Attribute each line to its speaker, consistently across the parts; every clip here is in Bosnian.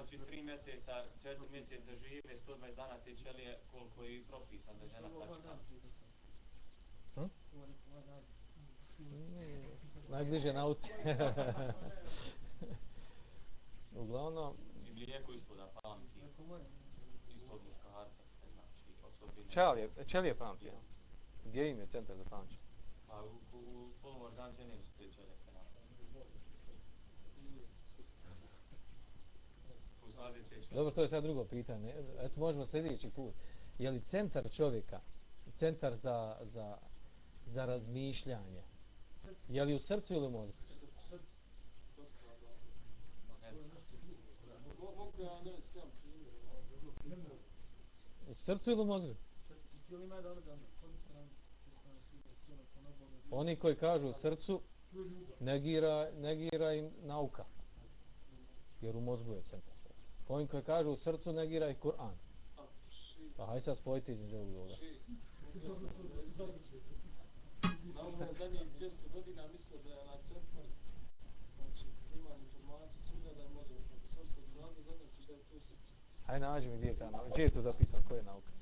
Speaker 1: Znači, tri mjeseca, četiri mjeseca žive, 120 dana te ćelije, koliko je propisan da žena tačka.
Speaker 2: Hm? Najbliže nauci. Uglavnom,
Speaker 1: I mlijeko ispod da pamti. Ispod muškarca, se znači, osobine.
Speaker 2: čelije, čelije pamti. Gdje im je centar za pamćenje?
Speaker 1: Pa u, u, u polom organ žene su te ćelije. Uzvade te ćelije.
Speaker 2: Dobro, to je sad drugo pitanje. Eto, možemo sljedeći put. Je li centar čovjeka, centar za, za, za razmišljanje, je li u srcu ili u mozgu? U srcu ili u mozgu? Oni koji kažu u srcu, negira, negira im nauka. Jer u mozgu je centar. Oni koji kažu u srcu, negira i Kur'an. Pa hajde sad spojiti između ovog ovoga.
Speaker 3: Nauka zadnjih 200 godina misle da je na centar, znači ima informaciju svuda da može, sad se znate znači da je tu srce.
Speaker 2: Hajde nađi mi gdje je ta nauka. Gdje je to zapisano? Koja je nauka?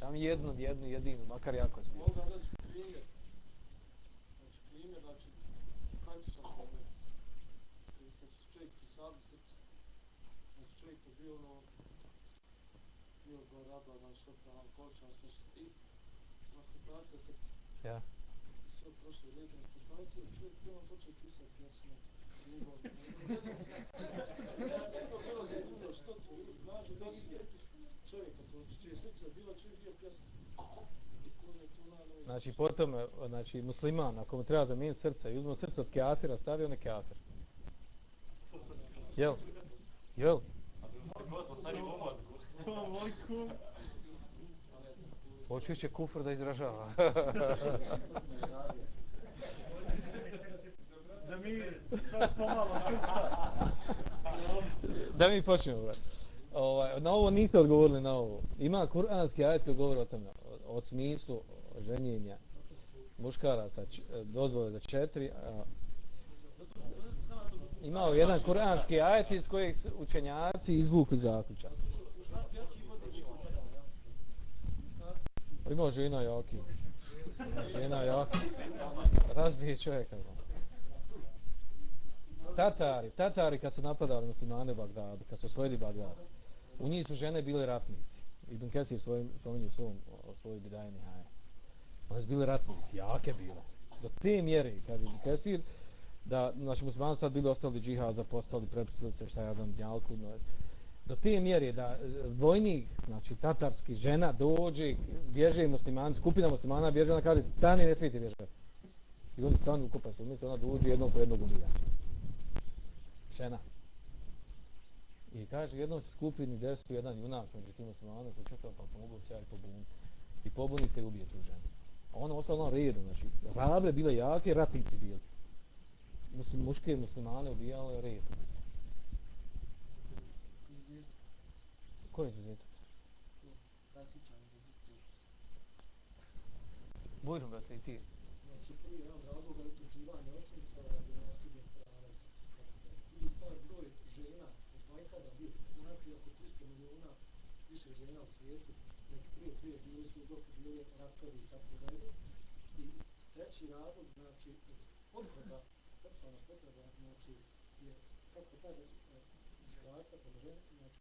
Speaker 2: Tam jednu, jednu, jedinu, makar jako je
Speaker 3: Mogu da reći primjer. Znači primjer, znači kančičan primjer. Kad se čovjek pisali srce, čovjek je bio ono, bio go raba, znači što pravam koča, sve što i konstatacija srca.
Speaker 2: Ja.
Speaker 3: sve prošle ljetne konstatacije, čovjek prvo počeo pisati pjesme. Ljubav. To bilo zanimljivo što to kaže da si čovjek, kad čije srce je bilo, čovjek bio pjesma. I to je to najnovi.
Speaker 2: Znači, potom, znači, musliman, ako mu treba zamijeniti srce, i uzmu srce od keafira, stavi on je keafir. Jel? Hoću će kufr da izražava.
Speaker 4: Da mi pomalo
Speaker 2: da mi počnemo, brat. Ovaj, na ovo niste odgovorili na ovo. Ima kuranski ajet koji govori o tome, o, o smislu ženjenja muškaraca, č- dozvole za četiri. A, imao jedan kuranski ajet iz kojeg učenjaci izvukli zaključak. Pa ima žena jaki. Žena jaki. Razbije čovjeka. Tatari, Tatari kad su napadali muslimane u kad su osvojili Bagdad, u njih su žene bile ratnici. Ibn Kesir svojim, spominje svojim, svojim, o svojoj bidajni haje. One su bile ratnici, jake bile. Do te mjere, kaže Ibn Kesir, da naši muslimani sad bili ostali džihad, zapostali, prepustili se šta ja znam, djalku, no, do te mjere da e, vojnik, znači tatarski žena dođe, bježe muslimani, skupina muslimana bježe, ona kaže, stani, ne smijete bježati. I oni stanu ukupa se, umjesto ona dođe jednog po jednog ubija. Žena. I kaže, jednom se skupini desu jedan junak među tim muslimana koji čekao pa pomogu se ja i pobuniti. I pobuni se i ubije tu ženu. A ono ostalo na redu, znači, rabe bile jake, ratnici bili. Muslim, muške muslimane ubijale redu. Ko je izuzetak? Bujrum, brate, i ti.
Speaker 3: Znači, prvi jedan razlog je utvrđivanje radi nasljednog prava. I stvar broj žena, nekada bio, unaprijed oko 300 miliona više žena u svijetu, neki prije prije bili su dok bili rastovi i tako dalje. I treći razlog, znači, potreba, seksualna potreba, znači, je, kako kaže, muškarca prema znači,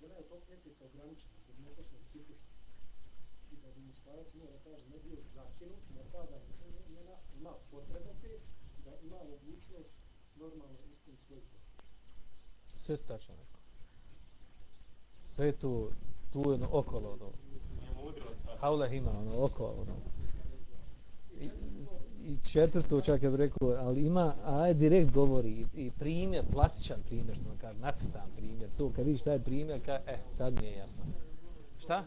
Speaker 3: žena je toku mjeseca ograničena, zbog mjesečnog ciklusa i da bi muškarac imao da kaže ne bio zakinut, mora da žena ima potrebe te, da ima mogućnost normalno ispuniti svoj posao.
Speaker 2: Sve si tačno rekao. Sve tu, tu je ono okolo, ono, haule ima, ono, okolo, ono. I, i četvrto čak ja bih rekao, ali ima, aj direkt govori i, i primjer, plastičan primjer, što kaže, nacrtan primjer, to kad vidiš taj primjer, ka, eh, sad mi je jasno. Šta?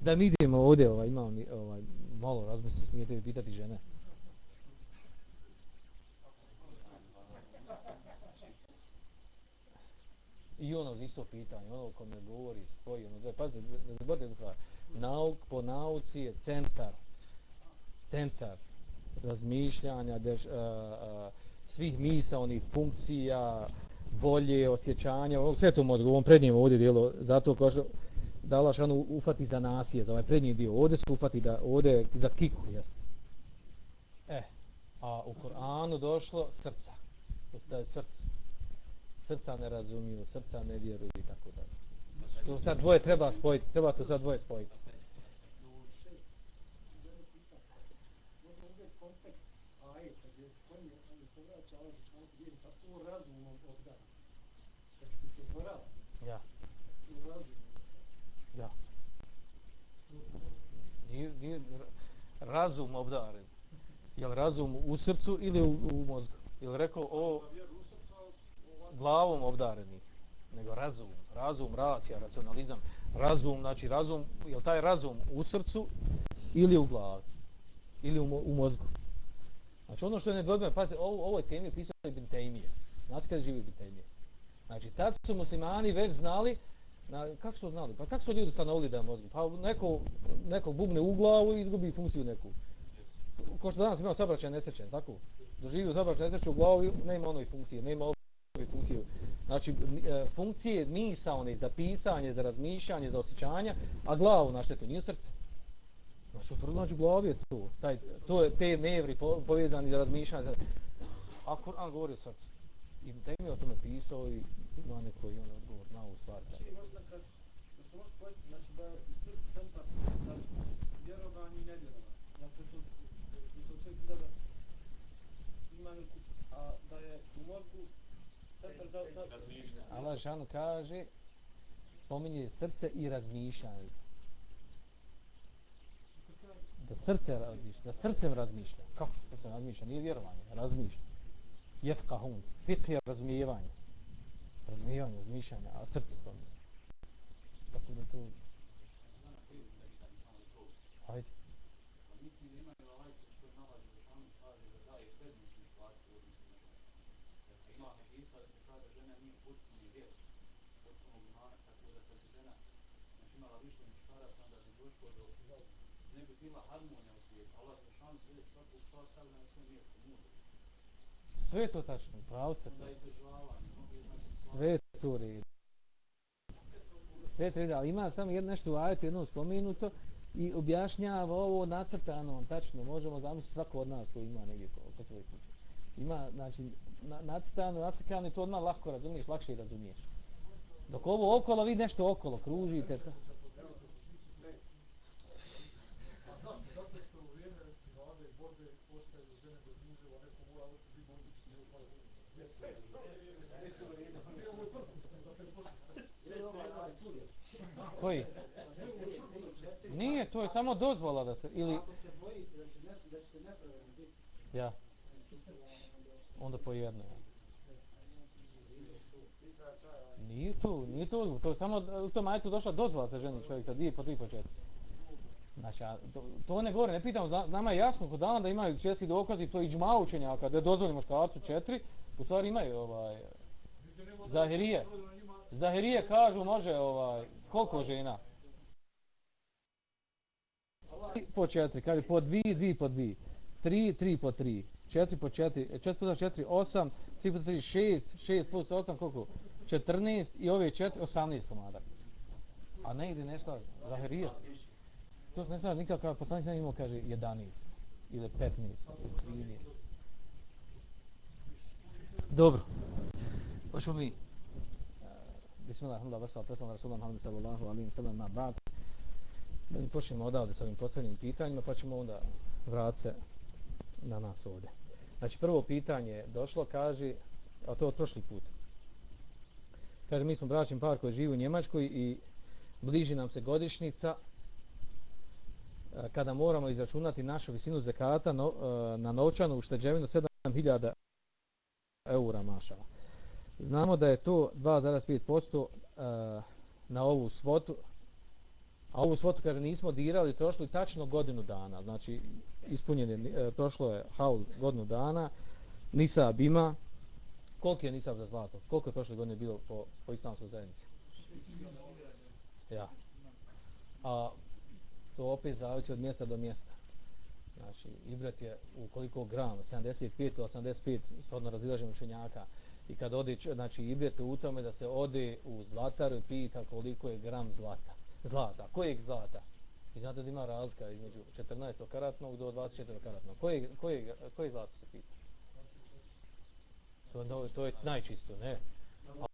Speaker 2: Da mi idemo ovdje, ovaj, imamo mi, ovaj, malo razmisli, smijete mi pitati žene? I ono isto pitanje, ono ko me govori, spoji, ono, pazite, ne zaboravite jednu stvar, nauk, po nauci je centar, centar razmišljanja, dež, a, a, svih misa, onih funkcija, volje, osjećanja, ovog sve to u mozgu, ovom prednjem ovdje dijelo, zato kao što da Allah šanu ufati za nasije, za ovaj prednji dio, ovdje se ufati da, ovdje za kiku, jes. E, a u Koranu došlo srca, da je srce, srca ne razumiju, srca ne vjeruju i tako dalje. To sad dvoje treba spojiti, treba to sad dvoje spojiti.
Speaker 3: Možda uzeti kontekst ajeta gdje se spominje, ali se vraća Allah Žešanu gdje je tako razumom obdan. Kad se upozorava,
Speaker 2: Ja, ja. Nije, nije razum obdaren. Je li razum u srcu ili u, u mozgu? Je li rekao o glavom obdareni? Nego razum, razum, racija, racionalizam. Razum, znači razum, je li taj razum u srcu ili u glavi? Ili u, u mozgu? Znači ono što je nedvodbeno, pazite, ovo, ovo je temi pisao Ibn Taymije. Znate kada živi Ibn Taymije? Znači tad su muslimani već znali Na, kako su znali? Pa kako su ljudi stanovili da je mozgu? Pa neko, neko bubne u glavu i izgubi funkciju neku. Ko što danas imao sabraćaj nesrećen, tako? Doživio sabraćaj nesrećen u glavu nema onoj funkcije, nema ove funkcije. Znači, e, funkcije misa, one za pisanje, za razmišljanje, za osjećanja, a glavu naštetu, nije srce. Znači, u znači, u glavi je to. Taj, to je te nevri po, povezani za razmišljanje. Za... A Kur'an govori o srcu. I da im je o tome pisao i ima neko i on odgovor na ovu stvar.
Speaker 3: Znači, možda kad, da se može spojiti, znači da je i srce centar, vjerovanje i nevjerovanje. To, to, to čovjek gleda ima neku, a da je u mozgu centar za, za,
Speaker 2: Allah Žešanu kaže spominje srce i razmišljanje. Da srce razmišlja, da srcem razmišlja. Kako srce razmišlja? Nije vjerovanje, razmišlja. Jefkahun, fiqh je razumijevanje. Razumijevanje, razmišljanje, a srce spominje. Tako da to... Hajde.
Speaker 1: Da da da ne bi bila harmonija u svijetu. Allah je šan sve svaku stvar stavlja na svoje mjesto.
Speaker 2: Sve je to tačno, pravo ste to. Sve je to u redu. Sve to redu, ali ima samo jedno nešto u ajetu, jedno spomenuto i objašnjava ovo nacrtano, tačno, možemo zamisliti svako od nas koji ima negdje oko svoje kuće. Ima, znači, na, nacrtano, nacrtano i to odmah lako razumiješ, lakše i razumiješ. Dok ovo okolo, vi nešto okolo kružite. tako.
Speaker 3: Zato što u vrijeme vlade i borbe postaju žene bez muževa, neko mora biti bolji ne upali.
Speaker 2: Koji? Nije, to je samo dozvola da se, ili...
Speaker 3: Se da
Speaker 2: Ja. Onda po jedno. Nije to, nije to, to je samo u tom ajetu došla dozvola se ženi čovjek sa dvije po tri po četiri. Znači, a to, to ne govori, ne pitam, zna- nama je jasno kod dana da imaju svjetski dokazi, to je iđma učenjaka, da dozvolimo muškarcu četiri, u stvari imaju ovaj, Zahirije. Zahirije kažu može ovaj, koliko žena? Po četiri, kaže po dvi, dvi po dvi. Tri, tri po tri. Četiri po četiri, četiri puta četiri, osam, tri puta tri, šest, šest plus osam, koliko? Četrnaest i ove četiri, osamnest komada. A ne ide nešto, Zahirije. To se ne znaš nikako, kao poslanik ne imao, kaže, 11 ili 15 ili 13. Dobro. Hoćemo mi. Bismillah, alhamdulillah, vesela, presela, rasulam, alhamdulillah, sallallahu alim, sallam, na ba'd. Da mi počnemo odavde sa ovim posljednjim pitanjima, pa ćemo onda vratiti se na nas ovdje. Znači, prvo pitanje došlo, kaže, a to od prošli put. Kaže, mi smo bračni par koji živi u Njemačkoj i bliži nam se godišnica e, kada moramo izračunati našu visinu zekata no, e, na novčanu ušteđevinu 7000 eura mašala. Znamo da je to 2,5% eh, na ovu svotu, a ovu svotu kada nismo dirali, prošli tačno godinu dana, znači ispunjen je, eh, prošlo je haul godinu dana, nisab ima, koliko je nisab za zlato, koliko je prošle godine bilo po, po islamskoj zajednici? Ja. A to opet zavisi od mjesta do mjesta. Znači, ibrat je u koliko grama, 75 do 85, shodno razilaženje učenjaka. I kad ode, znači idete u tome da se ode u zlataru i pita koliko je gram zlata. Zlata. Kojeg zlata? I znate da ima razlika između 14 karatnog do 24 karatnog. Koje, koje, koje zlato se pita? To, no, to je najčisto, ne? A,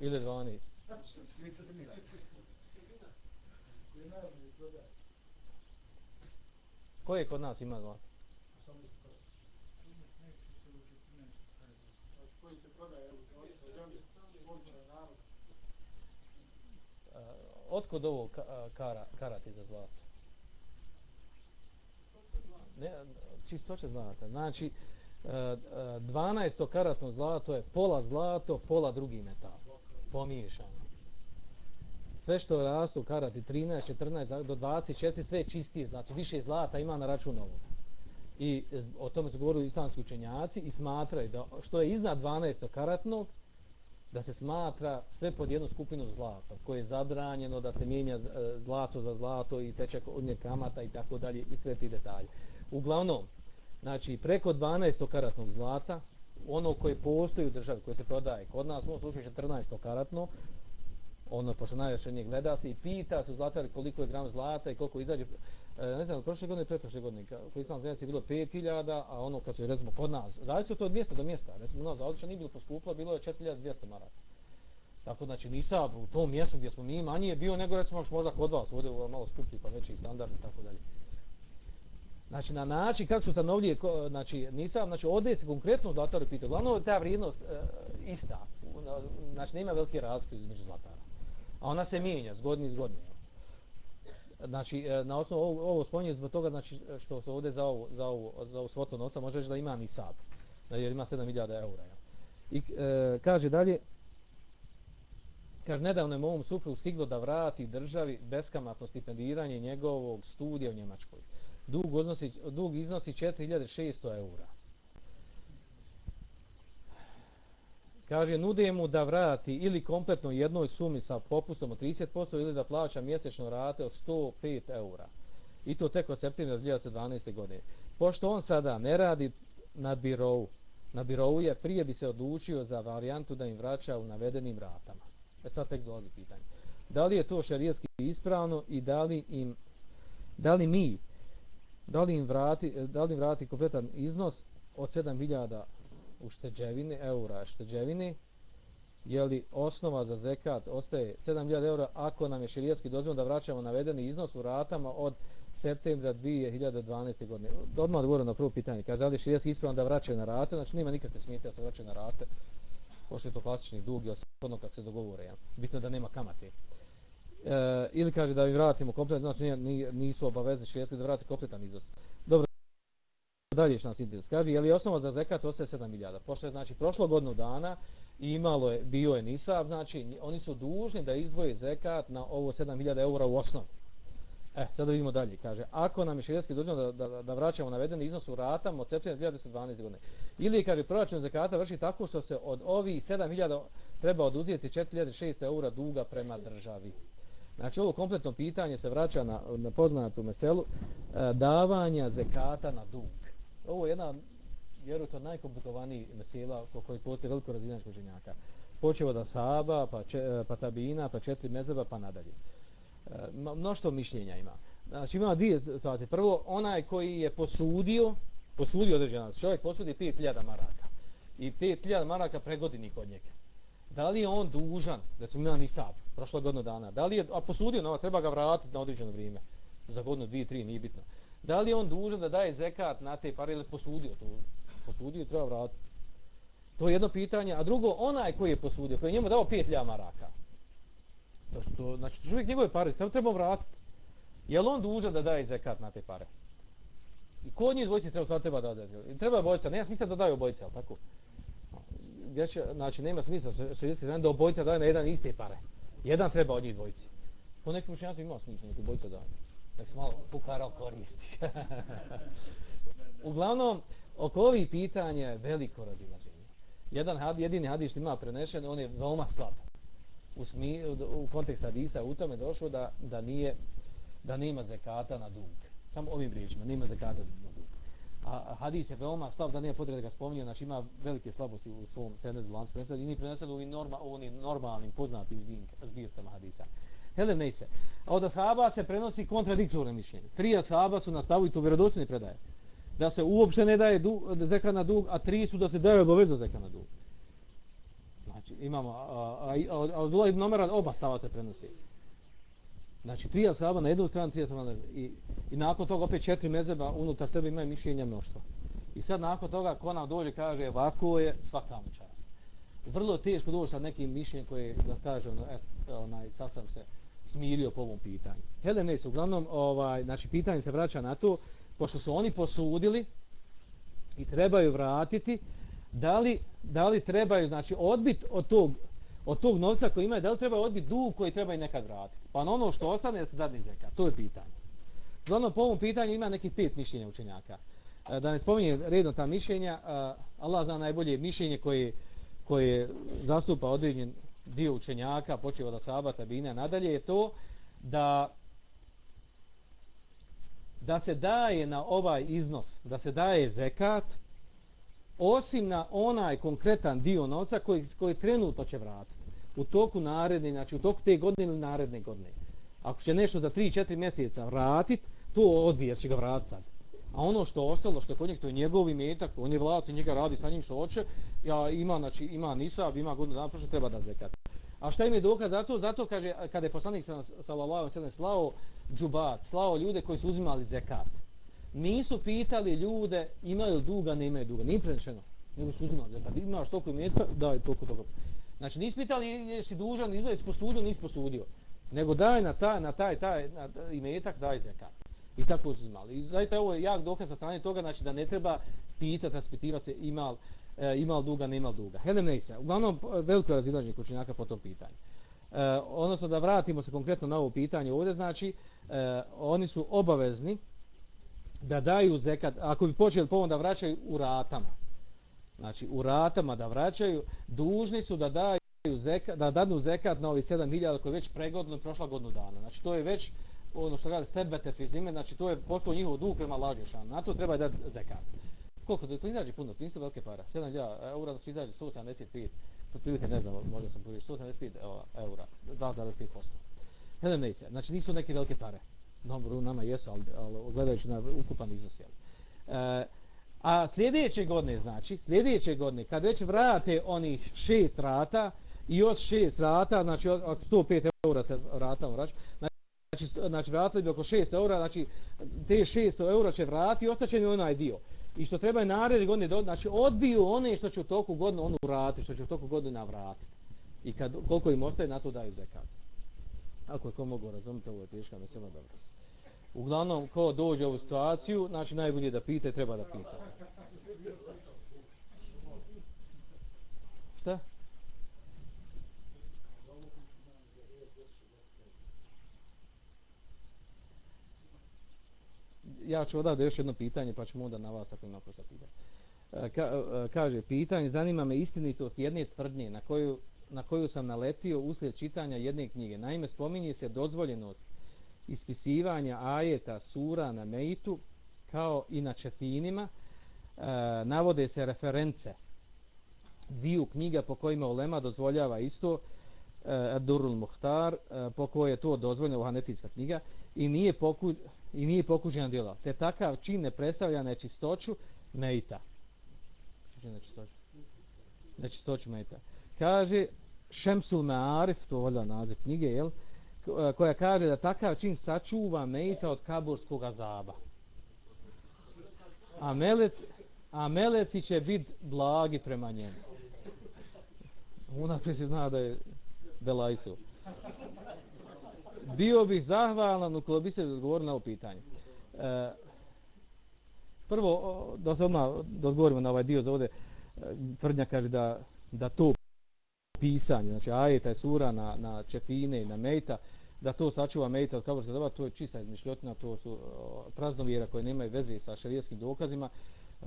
Speaker 2: ili 12. Koje kod nas ima zlato?
Speaker 3: koji se prodaje u džami, uopće na narod.
Speaker 2: Uh, otkud ovo kara, karati za zlato? Ne, čistoće zlata. Znači, e, e, 12 karatno zlato je pola zlato, pola drugi metal. Pomiješano. Sve što rastu karati 13, 14 do 24 sve je čistije, znači više zlata ima na račun ovoga. I e, o tome su govorili islamski učenjaci i smatraju da što je iznad 12 karatnog da se smatra sve pod jednu skupinu zlata, koje je zabranjeno da se mijenja e, zlato za zlato i teče od nje kamata i tako dalje i sve ti detalje. Uglavnom, znači preko 12 karatnog zlata, ono koje postoji u državi, koje se prodaje, kod nas u ovom slučaju 14 karatno, ono pošto najviše gleda se i pita se zlatari koliko je gram zlata i koliko izađe E, ne znam, prošle godine, preprošle godine, koji sam znači je bilo 5000, a ono kad se recimo kod nas, radi se to od mjesta do mjesta, recimo u nas za nije bilo poskuplo, bilo je 4200 maraka. Tako znači nisa u tom mjestu gdje smo mi manje je bio nego recimo možda kod vas, ovdje je malo skuplji pa veći standard i tako dalje. Znači na način kako su stanovlje, znači nisam, znači ovdje se konkretno zlatari pita, glavno je ta vrijednost e, ista, znači nema velike razlike između zlatara. A ona se mijenja, zgodni, zgodni. Znači, e, na osnovu ovo, ovo spominje zbog toga znači, što se ovdje za ovo za ovo za ovu svotu nosa, može reći da ima ni sad, jer ima 7000 eura. Ja. I e, kaže dalje, kaže, nedavno je mom supru stiglo da vrati državi beskamatno stipendiranje njegovog studija u Njemačkoj. Dug, odnosi, dug iznosi 4600 eura. Kaže nude mu da vrati ili kompletno jednoj sumi sa popustom od 30% ili da plaća mjesečno rate od 105 eura. I to tek od septembra 2012. godine. Pošto on sada ne radi na birovu, na birovu je prije bi se odlučio za varijantu da im vraća u navedenim ratama. E sad tek dolazi pitanje. Da li je to šarijetski ispravno i da li im da li mi da li im vrati, da li im vrati kompletan iznos od 7000 ušteđevine, eura šteđevine, je li osnova za zekat ostaje 7000 eura ako nam je širijatski dozvoljeno da vraćamo navedeni iznos u ratama od septembra 2012. godine. Odmah odgovorim na prvo pitanje. Kaže, da li je širijatski ispravan da vraćaju na rate? Znači, nema nikakve smijete da se vraćaju na rate. Pošto je to klasični dug, ili ono kad se dogovore. Ja. Bitno da nema kamate. E, ili kaže da vi vratimo kompletan, znači nisu obavezni širijatski da vrati kompletan iznos. Dalje što nas interes. Kaže, je li osnova za zekat ostaje 7000? Pošto je, znači, prošlo godinu dana i imalo je, bio je nisab, znači, oni su dužni da izdvoje zekat na ovo 7000 eura u osnovu. E, sad da vidimo dalje. Kaže, ako nam je širijetski dužno da, da, da vraćamo navedeni iznos u ratama od septembra 2012. godine, ili, kaže, proračun zekata vrši tako što se od ovih 7000 treba oduzijeti 4600 eura duga prema državi. Znači, ovo kompletno pitanje se vraća na, na poznatu meselu e, davanja zekata na dug ovo je jedna vjerujte najkomplikovaniji mesela koji postoje veliko razinačko ženjaka. Počeo da Asaba, pa, če, e, pa Tabina, pa četiri mezeba, pa nadalje. E, mnoštvo mišljenja ima. Znači ima dvije situacije. Prvo, onaj koji je posudio, posudio određena, čovjek posudi 5000 maraka. I 5000 maraka pregodini kod njega. Da li je on dužan, da su imali sad, prošlo godinu dana, da li je, a posudio nova, treba ga vratiti na određeno vrijeme, za godinu, dvije, tri, nije bitno da li on dužan da daje zekat na te pare ili posudio to? Posudio treba vratiti. To je jedno pitanje. A drugo, onaj koji je posudio, koji je njemu dao 5000 maraka. To što, znači, čovjek njegove pare, samo treba vratiti. Je li on dužan da daje zekat na te pare? I ko od njih dvojice treba, sad treba da daje? Treba bojica, nema smisla da daju obojica, ali tako? Ja će, znači, nema smisla što da obojica daje na jedan iste pare. Jedan treba od njih dvojice. Po nekim učenjacima ima smisla, neki bojica daje da se malo pukaro koristi. Uglavnom, oko ovih pitanja je veliko razilaženje. Jedan had, jedini hadis ima prenešen, on je veoma slab. U, smi, u kontekstu hadisa u tome došlo da, da nije da nema zekata na dug. Samo ovim riječima, nema zekata na dug. a hadis je veoma slab da nije potrebe da ga spominje, znači ima velike slabosti u svom senedu lancu prenosila i nije prenosila u norma, normalnim poznatim zbirkama hadisa. Hele Nejse, a od ashaba se prenosi kontradiktorne mišljenje. Tri ashaba su nastavili to vjerodostojne predaje. Da se uopšte ne daje du, zeka na dug, a tri su da se daje obavezno zeka na dug. Znači, imamo, a, a, a, a od Dula ibn Omera oba stava se prenosi. Znači, tri ashaba na jednu stranu, tri ashaba na i, i nakon toga opet četiri mezeba unutar sebe imaju mišljenja mnoštva. I sad nakon toga, ko nam dođe, kaže, ovako je svaka čast. Vrlo teško doći sa nekim mišljenjem koje, da kaže, ono, et, onaj, sad sam se smirio po ovom pitanju. Hele, ne, uglavnom, ovaj, znači, pitanje se vraća na to, pošto su oni posudili i trebaju vratiti, da li, da li trebaju, znači, odbit od tog, od tog novca koji imaju, da li trebaju odbiti dug koji trebaju nekad vratiti? Pa na ono što ostane da se dadne zeka, to je pitanje. Uglavnom, po ovom pitanju ima nekih pet mišljenja učenjaka. E, da ne spominje redno ta mišljenja, e, Allah zna najbolje mišljenje koje, koje zastupa određen dio učenjaka, počeo od sabata, Tabina, nadalje je to da da se daje na ovaj iznos, da se daje zekat, osim na onaj konkretan dio novca koji, koji trenutno će vratiti. U toku naredne, znači u toku te godine ili naredne godine. Ako će nešto za 3-4 mjeseca vratiti, to odbije, će ga vratiti sad. A ono što ostalo, što je kod njeg, to je njegov imetak, on je vlad i njega radi sa njim što hoće, ja, ima, znači, ima nisab, ima godinu dana, prošle, treba da zekat. A šta im je dokaz za to? Zato kaže, kada je poslanik sallallahu sallam slao džubat, slao ljude koji su uzimali zekat. Nisu pitali ljude imaju duga, ne imaju duga. Nije prenešeno. Nego su uzimali zekat. Imaš toliko imetka, daj toliko toliko. Znači nisi pitali jesi dužan, jesi posudio, nisi posudio. Nego daj na taj, na taj, taj na imetak, daj zekat. I tako su imali. I zaista ovo je jak dokaz sa strane toga, znači da ne treba pitati, raspitivati imal, e, imal duga, ne imal duga. Helem Neisa, uglavnom veliko razilaženje kućenjaka po tom pitanju. E, odnosno da vratimo se konkretno na ovo pitanje ovdje, znači e, oni su obavezni da daju zekat, ako bi počeli povom da vraćaju u ratama, znači u ratama da vraćaju, dužni su da daju zekat, da dadnu zekat na ovih 7000 koji je već pregodno prošla godinu dana. Znači to je već ono što kaže sebete fizime, znači to je postao njihov dug prema lađešanu. Na to treba da zekat. Koliko to, to izađe puno, to nisu velike pare. 7000 eura, znači, to izađe 175, to ne znam, možda sam prilike 175 eura, 2,5%. Hele ne znači nisu neke velike pare. Dobro, nama jesu, ali, ali gledajući na ukupan iznos. Jel. E, a sljedeće godine, znači, sljedeće godine, kad već vrate onih šest rata, i od šest rata, znači od, od 105 eura se rata vraća, znači, znači vratili bi oko 6 eura, znači te 600 eura će vratiti i ostaće mi onaj dio. I što treba je naredne godine, do, znači odbiju one što će u toku godine onu vratiti, što će u toku godinu navratiti. I kad, koliko im ostaje, na to daju zekat. Ako je ko mogu razumjeti, ovo je teška, mi samo dobro. Uglavnom, ko dođe u ovu situaciju, znači najbolje da pita treba da pita. Šta? Ja ću odavde još jedno pitanje, pa ćemo onda na vas ako ima prosta pitanje. E, ka, e, kaže, pitanje, zanima me istinitost jedne tvrdnje na koju, na koju sam naletio uslijed čitanja jedne knjige. Naime, spominje se dozvoljenost ispisivanja ajeta sura na meitu kao i na četinima, e, navode se reference dviju knjiga po kojima Olema dozvoljava isto, e, Durul Muhtar, e, po kojoj je to dozvoljeno u Hanefijska knjiga, i nije poku, i nije pokuđeno djela. Te takav čin ne predstavlja nečistoću mejta. Znači nečistoću. Nečistoću mejta. Kaže Šemsul Me'arif, to je voljda naziv knjige, jel? koja kaže da takav čin sačuva mejta od kaburskog azaba. A, melec, a meleci će biti blagi prema njemu. Unaprijed se zna da je Belajsu bio bih zahvalan ukoliko bi se odgovorili na ovo pitanje. E, prvo, da se odmah da odgovorimo na ovaj dio za ovdje, e, tvrdnja kaže da, da to pisanje, znači ajeta je sura na, na čefine i na mejta, da to sačuva mejta od kaburska doba, to je čista izmišljotina, to su praznovjera koje nemaju veze sa šarijetskim dokazima. E,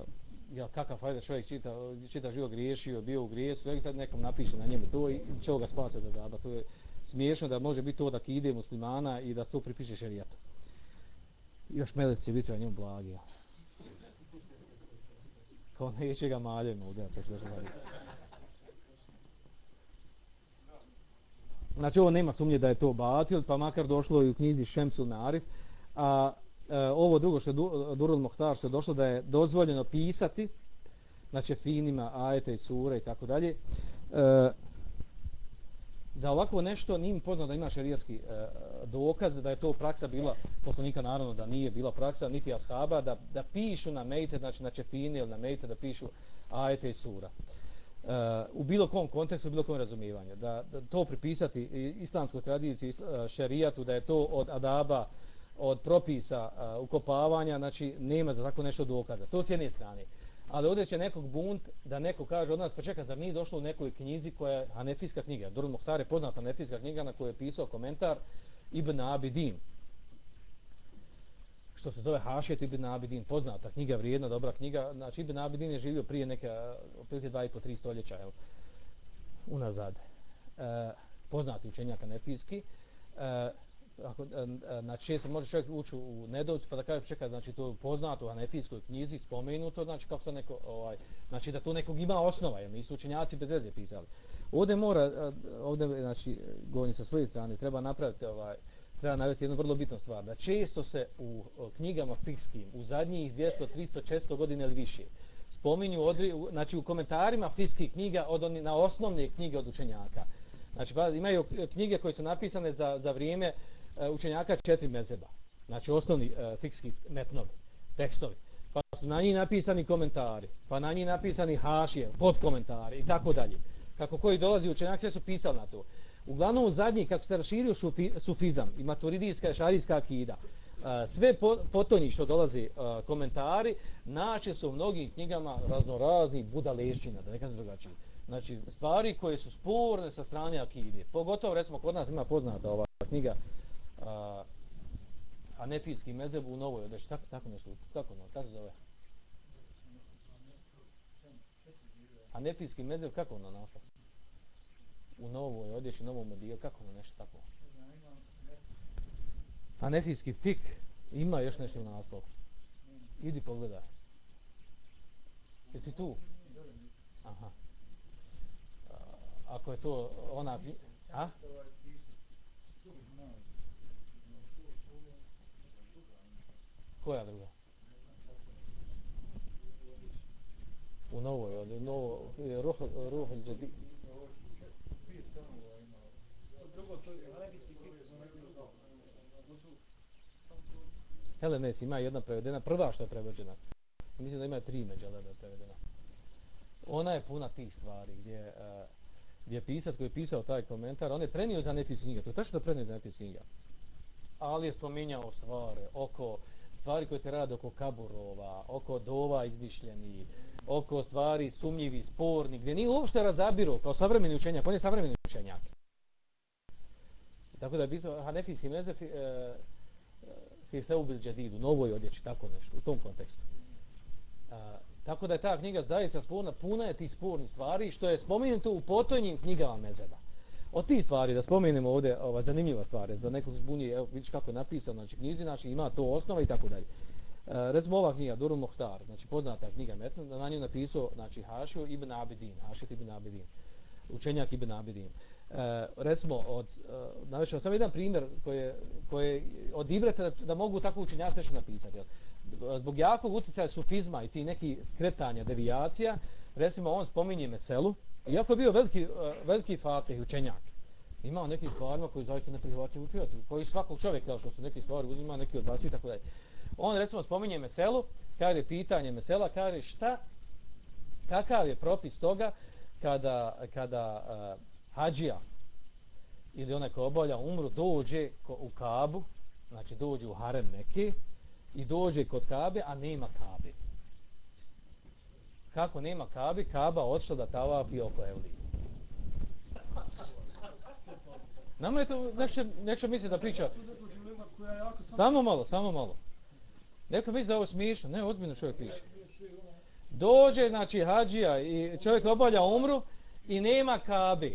Speaker 2: ja, kakav fajda čovjek čita, čita živo griješio, bio u grijesu, sve sad nekom napiše na njemu to i će ga spasati da zaba. To je, smiješno da može biti to da ide muslimana i da to pripiše šerijatu. Još melec će biti na njemu blagi. Kao neće ga maljem udarati, to što. Znači ovo nema sumnje da je to batil, pa makar došlo i u knjizi Šemsul Narif. A e, ovo drugo što je Durul Mohtar što je došlo da je dozvoljeno pisati, znači finima, ajete i sure i tako dalje. E, Za ovako nešto nije poznao da ima šerijski e, dokaz da je to praksa bila poslanika naravno da nije bila praksa niti ashaba da, da pišu na mejte znači na čefine ili na mejte da pišu ajete i sura e, u bilo kom kontekstu, u bilo kom razumijevanju. Da, da to pripisati islamskoj tradiciji, e, šerijatu, da je to od adaba, od propisa uh, ukopavanja, znači nema za tako nešto dokaza. To s jedne strane. Ali ovdje će nekog bunt da neko kaže od nas, pa čeka, zar nije došlo u nekoj knjizi koja je Hanefijska knjiga. Durul Mohtar je poznata Hanefijska knjiga na kojoj je pisao komentar Ibn Abidin što se zove Hašet ibn Abidin, poznata knjiga, vrijedna, dobra knjiga. Znači, ibn Abidin je živio prije neka, otprilike dva i po tri stoljeća, jel, unazad. E, poznati učenjak Hanefijski. E, ako, na znači, često može čovjek ući u nedovcu, pa da kaže, čekaj, znači, to je poznato u anefijskoj knjizi, spomenuto, znači, kako se neko, ovaj, znači, da to nekog ima osnova, jer nisu učenjaci bez veze pisali. Ovdje mora, e, ovdje, znači, govorim sa svoje strane, treba napraviti, ovaj, treba navesti jednu vrlo bitnu stvar, da često se u knjigama fikskim, u zadnjih 200, 300, 400 godina ili više, spominju, odri, znači u komentarima fikskih knjiga od oni, na osnovne knjige od učenjaka. Znači, pa, imaju knjige koje su napisane za, za vrijeme uh, E, učenjaka četiri mezeba. Znači, osnovni e, fikski metnovi, tekstovi. Pa su na njih napisani komentari, pa na njih napisani hašije, podkomentari i tako dalje. Kako koji dolazi učenjak, sve su pisali na to. Uglavnom u zadnji, kako se raširio sufizam i maturidijska i šarijska akida, e, sve potonji što dolazi e, komentari, naće su u mnogim knjigama raznorazni budalešćina, da nekada drugačije. Znači, stvari koje su sporne sa strane akide. Pogotovo, recimo, kod nas ima poznata ova knjiga a, Anefijski mezeb u novoj odeći. Tako, tako nešto, tako, no, tako zove? Anefijski mezeb, kako ono našlo? u novoj odjeći, u novom modiju, kako ono nešto tako? Anefijski fik ima još nešto na naslov. Idi pogledaj. Jesi tu? Aha. Ako je to ona... A? Koja druga? U novoj, od novo, ruh, ruh, ruh, Helenes ima jedna prevedena, prva što je prevedena. Mislim da ima tri među međalebe prevedena. Ona je puna tih stvari gdje, uh, gdje pisac koji je pisao taj komentar, on je prenio za nefis knjiga, to je tačno da prenio za nefis knjiga. Ali je spominjao stvari oko stvari koje se rade oko kaburova, oko dova izmišljeni, oko stvari sumnjivi, sporni, gdje nije uopšte razabiru kao savremeni učenjak, on je savremeni učenjak. Tako da je pisao Hanefijski mezef e, e, fi seubil džadidu, novoj odjeći, tako nešto, u tom kontekstu. A, tako da je ta knjiga zaista sporna, puna je tih spornih stvari, što je spomenuto u potojnim knjigama mezeba. Od tih stvari, da spomenemo ovdje, ova zanimljiva stvar, za nekog zbunje evo vidiš kako je napisano, znači knjizi naši ima to osnova i tako dalje. E, recimo ova knjiga, Durul Mohtar, znači poznata knjiga Metna, da na nju napisao, znači Hašio ibn Abidin, Hašio ibn Abidin, učenjak ibn Abidin. E, recimo, od, e, navešao sam jedan primjer koji koje od ibreta da, da mogu tako učenjaci nešto napisati. Jel? Zbog jakog utjecaja sufizma i ti neki skretanja, devijacija, recimo on spominje Meselu, iako je bio veliki, uh, veliki fatih učenjak, imao neki stvarima koji zaista ne prihvataju učijati, koji svakog čovjeka, kao su neki stvari uzima, neki odbacuju i tako dalje. On recimo spominje Meselu, kaže pitanje Mesela, kaže šta, kakav je propis toga kada, kada uh, hađija ili onaj ko obolja umru, dođe u Kabu, znači dođe u harem neki i dođe kod Kabe, a nema Kabe. Kako nema Kabe? Kaba odšla da tavapi oko Evlije. Nama je to, znači, nekće, nekće misli da priča. Samo malo, samo malo. Neko misli da ovo smiješno. Ne, ozbiljno čovjek piše. Dođe, znači, hađija i čovjek obalja umru i nema Kabe.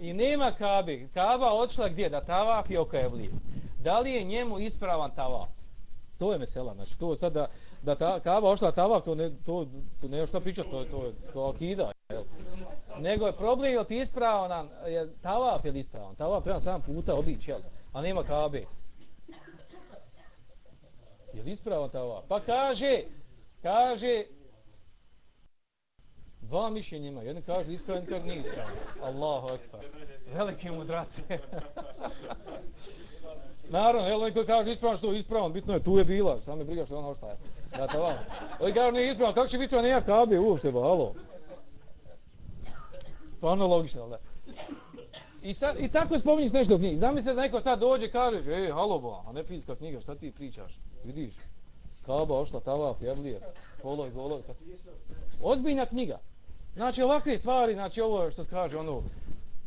Speaker 2: I nema Kabe. Kaba odšla gdje? Da tavafi oko Evlije da li je njemu ispravan tavaf? To je mesela, znači to sada da ta kava ošla tavaf, to ne, to, to ne šta pričati, to, to, to akida, jel? Nego je problem je ti ispravo nam, je tavaf je li ispravo, treba sam puta obići, jel? A nema Kabe. Je li ispravo tavaf? Pa kaže, kaže, dva mišljenja ima, jedan kaže ispravo, jedan kaže nije ispravo. Allahu ekber. Veliki mudrace. Naravno, jel, koji kaže ispravno što ispravno, bitno je, tu je bila, samo me briga što ona ostaje. Da, to vam. Oni kaže nije ispravno, kako će biti on nije kabe uopšte, ba, alo. Stvarno logično, da. I, sad, I tako spominješ nešto u knjigi. Zamisli da neko sad dođe kaže, ej, halo ba, a ne fizika knjiga, šta ti pričaš? Vidiš, kaba ošla, tava, pjevlije, poloj, goloj. Ozbiljna knjiga. Znači ovakve stvari, znači ovo što kaže ono,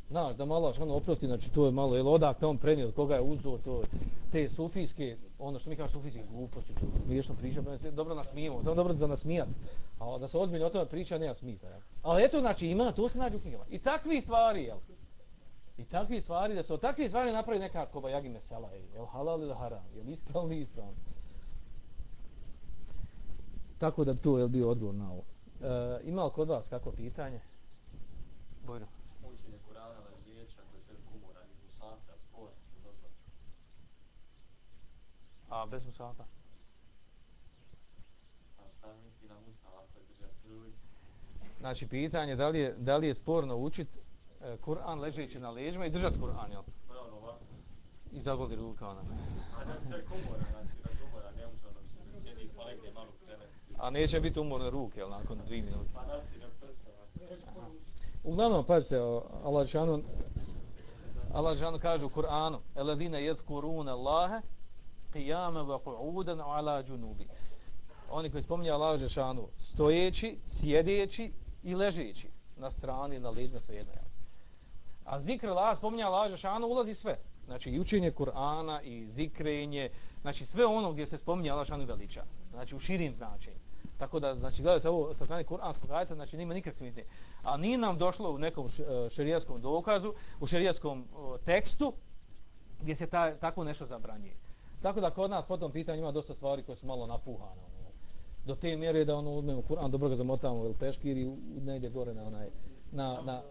Speaker 2: znaš, da malo ono oprosti, znači to je malo, jel odakle on prenio, koga je uzeo, to te sufijske, ono što mi kažemo sufijske gluposti, to smiješno priča, pa dobro nasmijemo, samo dobro da nasmijat, a da se ozbiljno o tome priča, nema smisla, jel? Ali eto, znači ima, to se nađe u knjigama. I takvi stvari, jel? I takvi stvari, da se od takvi stvari napravi neka kobajagi mesela, jel halal ili haram, jel ispravno ili ispravno. Tako da to je bio odgovor na ovo. E, ima li kod vas kako pitanje? Bojno.
Speaker 5: Učenje Kurana na riječ, ako je sve kumora, i musafa, sport, dobro.
Speaker 2: A, bez musafa?
Speaker 5: A šta misli na musafa, ako je držati truj?
Speaker 2: Znači, pitanje da li je, da li je sporno učit e, Kur'an ležeći na leđima i držati Kur'an, jel?
Speaker 5: Pravno ovako.
Speaker 2: I zagodi ruka ona.
Speaker 5: A da se komora, znači da komora, ne može ono se sjedi pa negdje malo krenet.
Speaker 2: A neće biti umorne ruke, jel, nakon dvije minute.
Speaker 5: Pa nasi na prsta,
Speaker 2: Uglavnom, pazite, o, Allah Žešanu, Allah Žešanu kaže u Kur'anu, Eladine jedkuruna Allahe, qiyama wa qu'udan ala junubi. Oni koji spominje Allah Žešanu, stojeći, sjedeći i ležeći na strani, na leđima svejedno. jel? A zikr Allah, spominje Allah Žešanu, ulazi sve. Znači, i učenje Kur'ana, i zikrenje, znači sve ono gdje se spominje Allah Žešanu veliča. Znači, u širim značenju. Tako da, znači, gledajte ovo sa strane Kur'anskog ajta, znači, nima nikakve smisli. A nije nam došlo u nekom šerijatskom šerijaskom dokazu, u šerijaskom tekstu, gdje se ta, tako nešto zabranjuje. Tako da kod nas po tom pitanju ima dosta stvari koje su malo napuhane. Ono, do te mjere da ono uzmemo Kur'an, dobro ga zamotamo ili peškir i negdje gore na onaj, na, na,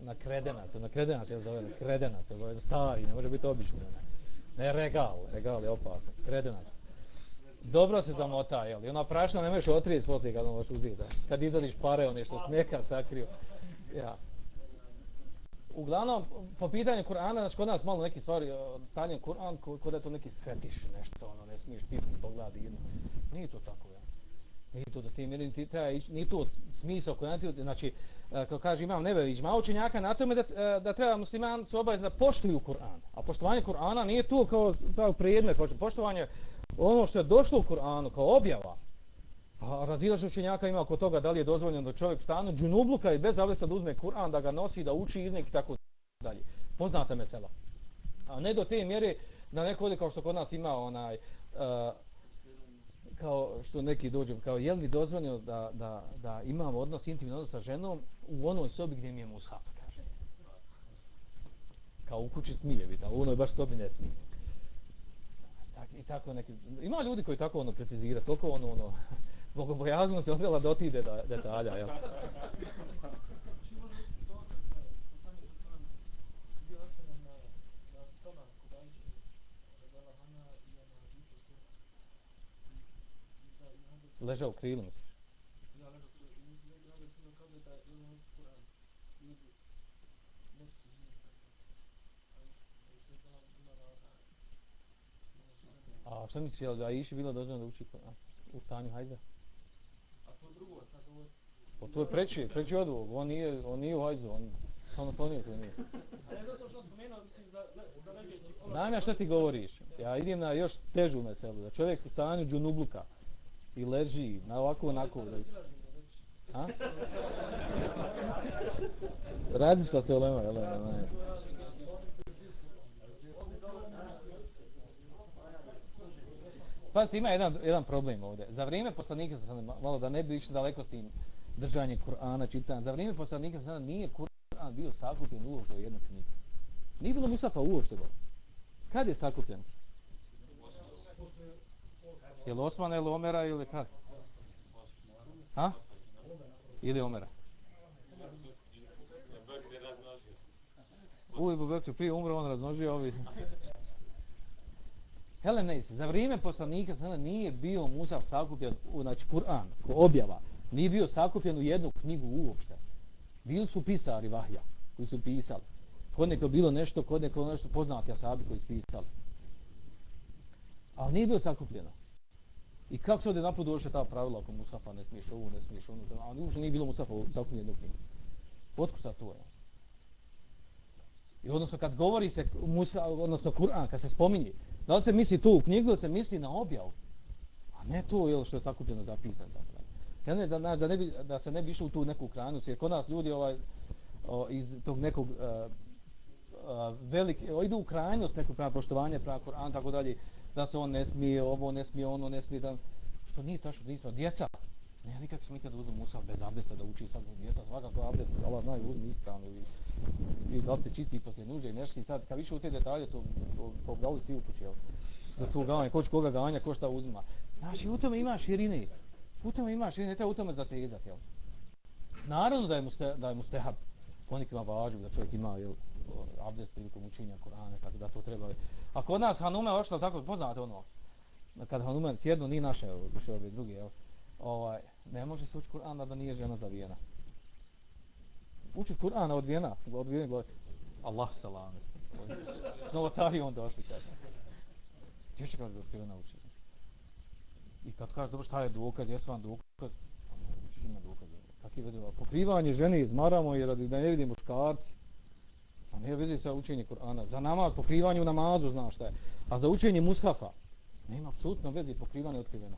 Speaker 2: na kredenac, na kredenac je zove, kredenac je zove, stari, ne može biti obični. Ne, ne regal, regal je opasan, kredenac. Dobro se zamota, jel? I ona prašna ne možeš otrijeti poslije kad ono uzeti. Kad izadiš pare, one što smeka sakrio. Ja. Uglavnom, po pitanju Kur'ana, znači kod nas malo neki stvari, eh, o, Kur'an, kod je to neki fetiš, nešto, ono, ne smiješ pipni pogledi jedno. Nije to tako, ja. Nije to da ti meni, ti treba ići, nije to smisao koji ti, znači, eh, kao kaže imam nebević, malo učenjaka na tome da, eh, da treba musliman su obavezni da poštuju Kur'an. A poštovanje Kur'ana nije to kao, kao predmet, poštovanje ono što je došlo u Kur'anu kao objava, Pa a razilaž učenjaka ima oko toga da li je dozvoljeno da čovjek stanu džunubluka i bez zavljesta da uzme Kur'an, da ga nosi, da uči iznek i tako dalje. Poznata mesela. A ne do te mjere da neko ovdje kao što kod nas ima onaj, uh, kao što neki dođu, kao je li dozvoljeno da, da, da imam odnos, intimni odnos sa ženom u onoj sobi gdje mi je mushaf, kaže. Kao u kući smije biti, a u onoj baš sobi ne smije tak, i tako neki, ima ljudi koji tako ono precizira, toliko ono, ono, bogobojaznost je odvela do tih detalja, jel? Ležao u krilu, misliš? A šta misliš, jel da Iši bilo dozvoljeno da uči u stanju hajza?
Speaker 5: A to drugo, sad ovo je...
Speaker 2: Pa to je preći, preći od ovog, on nije, on nije u hajzu, on samo to nije, to nije. Znam ja šta ti govoriš, ja idem na još težu meselu, da čovjek u stanju džunubluka i leži na ovako onako. Da... A? Različita se olema, jel? Ne, ne. Pazite, ima jedan, jedan problem ovdje. Za vrijeme poslanika, malo da ne bi išli daleko s tim držanje Kur'ana, čitanje, za vrijeme poslanika sada nije Kur'an bio sakupljen uopšte u jednu knjigu. Nije bilo Musafa uopšte gore. Kad je sakupljen? Je li Osmana ili Omera ili kad? Ha? Ili Omera? U Ibu Bekru prije umro, on raznožio ovi. Helenes, za vrijeme poslanika sada nije bio Musav sakupljen, u, znači Kur'an, ko objava, nije bio sakupljen u jednu knjigu uopšte. Bili su pisari vahja, koji su pisali. Kod neko bilo nešto, kod neko nešto poznati asabi koji su pisali. Ali nije bio sakupljeno. I kako se ovdje napod došle ta pravila oko Musafa, ne smiješ ovu, ne smiješ onu, a uopšte nije bilo Musafa sakupljeno knjigu. Otko sad to je? I odnosno kad govori se Musa, odnosno Kur'an, kad se spominje, da li se misli tu u knjigu, da se misli na objavu? A ne to je što je sakupljeno zapisano. Ja ne, da, da, ne bi, da se ne bi išlo u tu neku kranu, jer kod nas ljudi ovaj, o, iz tog nekog e, e, a, a, velike, o, idu u krajnost nekog prava poštovanja, prava Koran, tako dalje, da se on ne smije, ovo ne smije, ono ne smije, da, što nije tačno, nismo, djeca, ne, nikak se nikad uzme Musa bez abdesta da uči sad djeca, svakako abdest, Allah zna i uzme ispravno i, i da se čisti poslije nuže i nešto i sad, kad više u te detalje, to, to, to gali svi upući, jel? Za tu ganje, ko će koga ganja, ko šta uzima. Znači, u tome ima širine, u tome ima širine, ne treba u tome zatezati, jel? Naravno da je mu, ste, da je mu stehab, ponekad ima važu da čovjek ima, jel, abdest prilikom učenja Kur'ana, tako da to treba. A kod nas Hanume ošla tako, poznate ono, kad Hanume sjedno, ni naše, više ove druge, jel? Ovaj, ne može se učiti Kur'ana da nije žena zavijena. Uči Kur'ana od vijena, od vijena gleda, Allah salam. S novotarijom došli, kaže. Gdje će kada se ona? I kad kaže, dobro, šta je dokaz, jesu vam dokaz? Ima dokaz. Kakvi vidimo? Pokrivanje žene izmaramo jer da ne vidimo muškarci. A ne vidi sa učenje Kur'ana. Za namaz, pokrivanje u namazu, znaš šta je. A za učenje mushafa, nema apsolutno vezi pokrivanje otkriveno.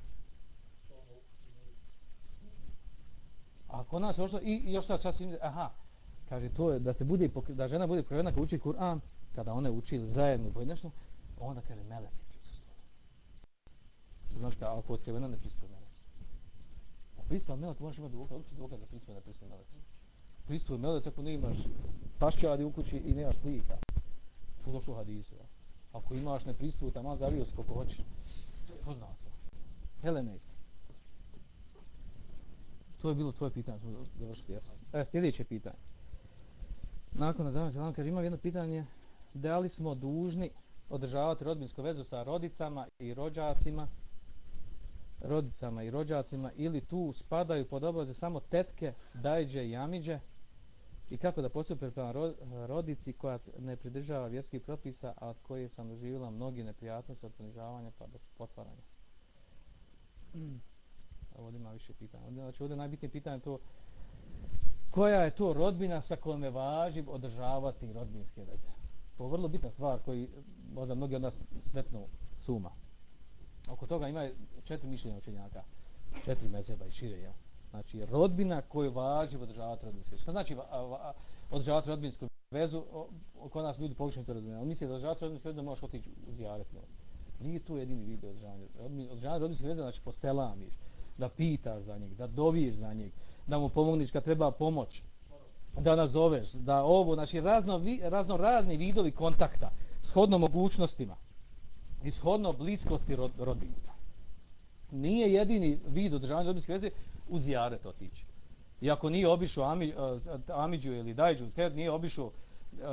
Speaker 2: A kod nas još, i još sad sasvim, aha, kaže to je da se bude, da žena bude pokrivena kad uči Kur'an, kada one uči zajedno pojedinačno, onda kaže meleci prisustuju. Znači kao ako je otkrivena, ne prisustuju meleci. A prisustuju meleci, možeš imati dokaz, uči dokaz da prisustuju, ne prisustuju meleci. Prisustuju meleci ako ne imaš paščadi u kući i nemaš slika. Tu došlo hadisu. Ako imaš ne prisustuju, tamo zavio se koliko hoćeš. Poznato. Helene, To je bilo tvoje pitanje, smo završili, Jasno. E, sljedeće pitanje. Nakon na danas, Selam kaže, imam jedno pitanje. Da li smo dužni održavati rodbinsku vezu sa rodicama i rođacima, rodicama i rođacima, ili tu spadaju pod obaveze samo tetke, dajđe i amiđe, i kako da postupe prema rodici koja ne pridržava vjerskih propisa, a koje sam doživjela mnogi neprijatnosti od ponižavanja pa do potvaranja. Mm ovdje ima više pitanja. Ovdje, znači ovdje najbitnije pitanje to koja je to rodbina sa kojom je važi održavati rodbinske veze. To je vrlo bitna stvar koji možda mnogi od nas sretno suma. Oko toga ima četiri mišljenja učenjaka, četiri mezeba i šire. Ja. Znači rodbina koju važi održavati rodbinske veze. Što znači održavati rodbinsku vezu? Oko nas ljudi pogrešno to razumiju. On misli da održavati rodbinsku vezu da možeš otići u zijaret. Nije to jedini vid održavanja. Održavanje rodbinske veze znači postelamiš da pitaš za njeg, da doviš za njeg, da mu pomogneš kad treba pomoć, da nazoveš, da ovo, znači razno, razno razni vidovi kontakta, shodno mogućnostima ishodno bliskosti rod, rodinstva. Nije jedini vid održavanja rodinske veze uz jaret otići. I ako nije obišao Ami, uh, Amidžu ili Dajđu, te nije obišao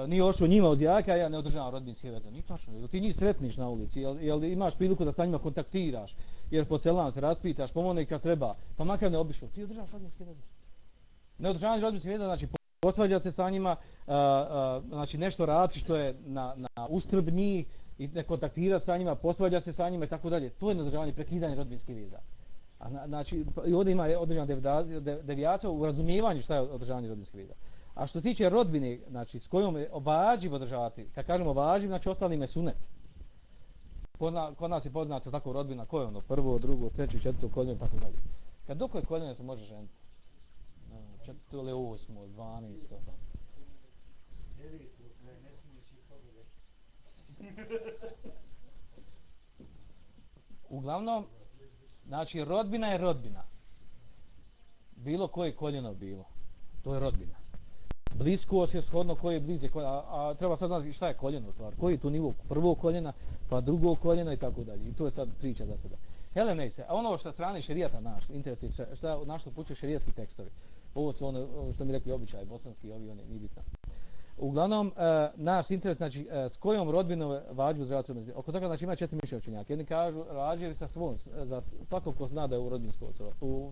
Speaker 2: e, nije ošao njima od jaka, ja ne održavam rodbinske veze. Nije tačno, ti njih sretniš na ulici, jel, jel imaš priliku da sa njima kontaktiraš, jer po selam se raspitaš, pomogne kad treba, pa makar ne obišao, ti održavaš rodbinske veze. Ne održavaš rodbinske veze, znači posvađa se sa njima, a, a, znači nešto radi što je na, na ustrb njih, i ne kontaktira sa njima, posvađa se sa njima i tako dalje. To je nadržavanje, prekidanje rodbinske veza. A na, znači, i ovdje ima određena devijacija u razumijevanju šta je održavanje rodbinske veza. A što se tiče rodbine, znači, s kojom je obađiv održavati, kad kažemo obađiv, znači ostali me sunet kod nas je poznato tako rodbina, ko je ono, prvo, drugo, treće, četvrto koljeno, tako dalje. Kad dok je koljeno se može ženiti? Četvrto ili osmo, dvanisto. Uglavnom, znači rodbina je rodbina. Bilo koje koljeno bilo. To je rodbina blisko je shodno koje je bliže, a, a treba sad znati šta je koljeno stvar, koji je tu nivo prvo koljena, pa drugo koljena i tako dalje. I to je sad priča za sada. Helene se, a ono što strane šerijata naš, interesuje šta na što puče šerijatski tekstovi. Ovo su ono, ono što mi rekli običaj, bosanski, ovi, oni, nije bitno. Uglavnom, e, naš interes, znači, e, s kojom rodbinom vađu zdravstvo razvoj Oko toga, znači, ima četiri mišljenja učenjaka. Jedni kažu, rađe sa svom, e, za svakog ko zna da je u rodbinskom u,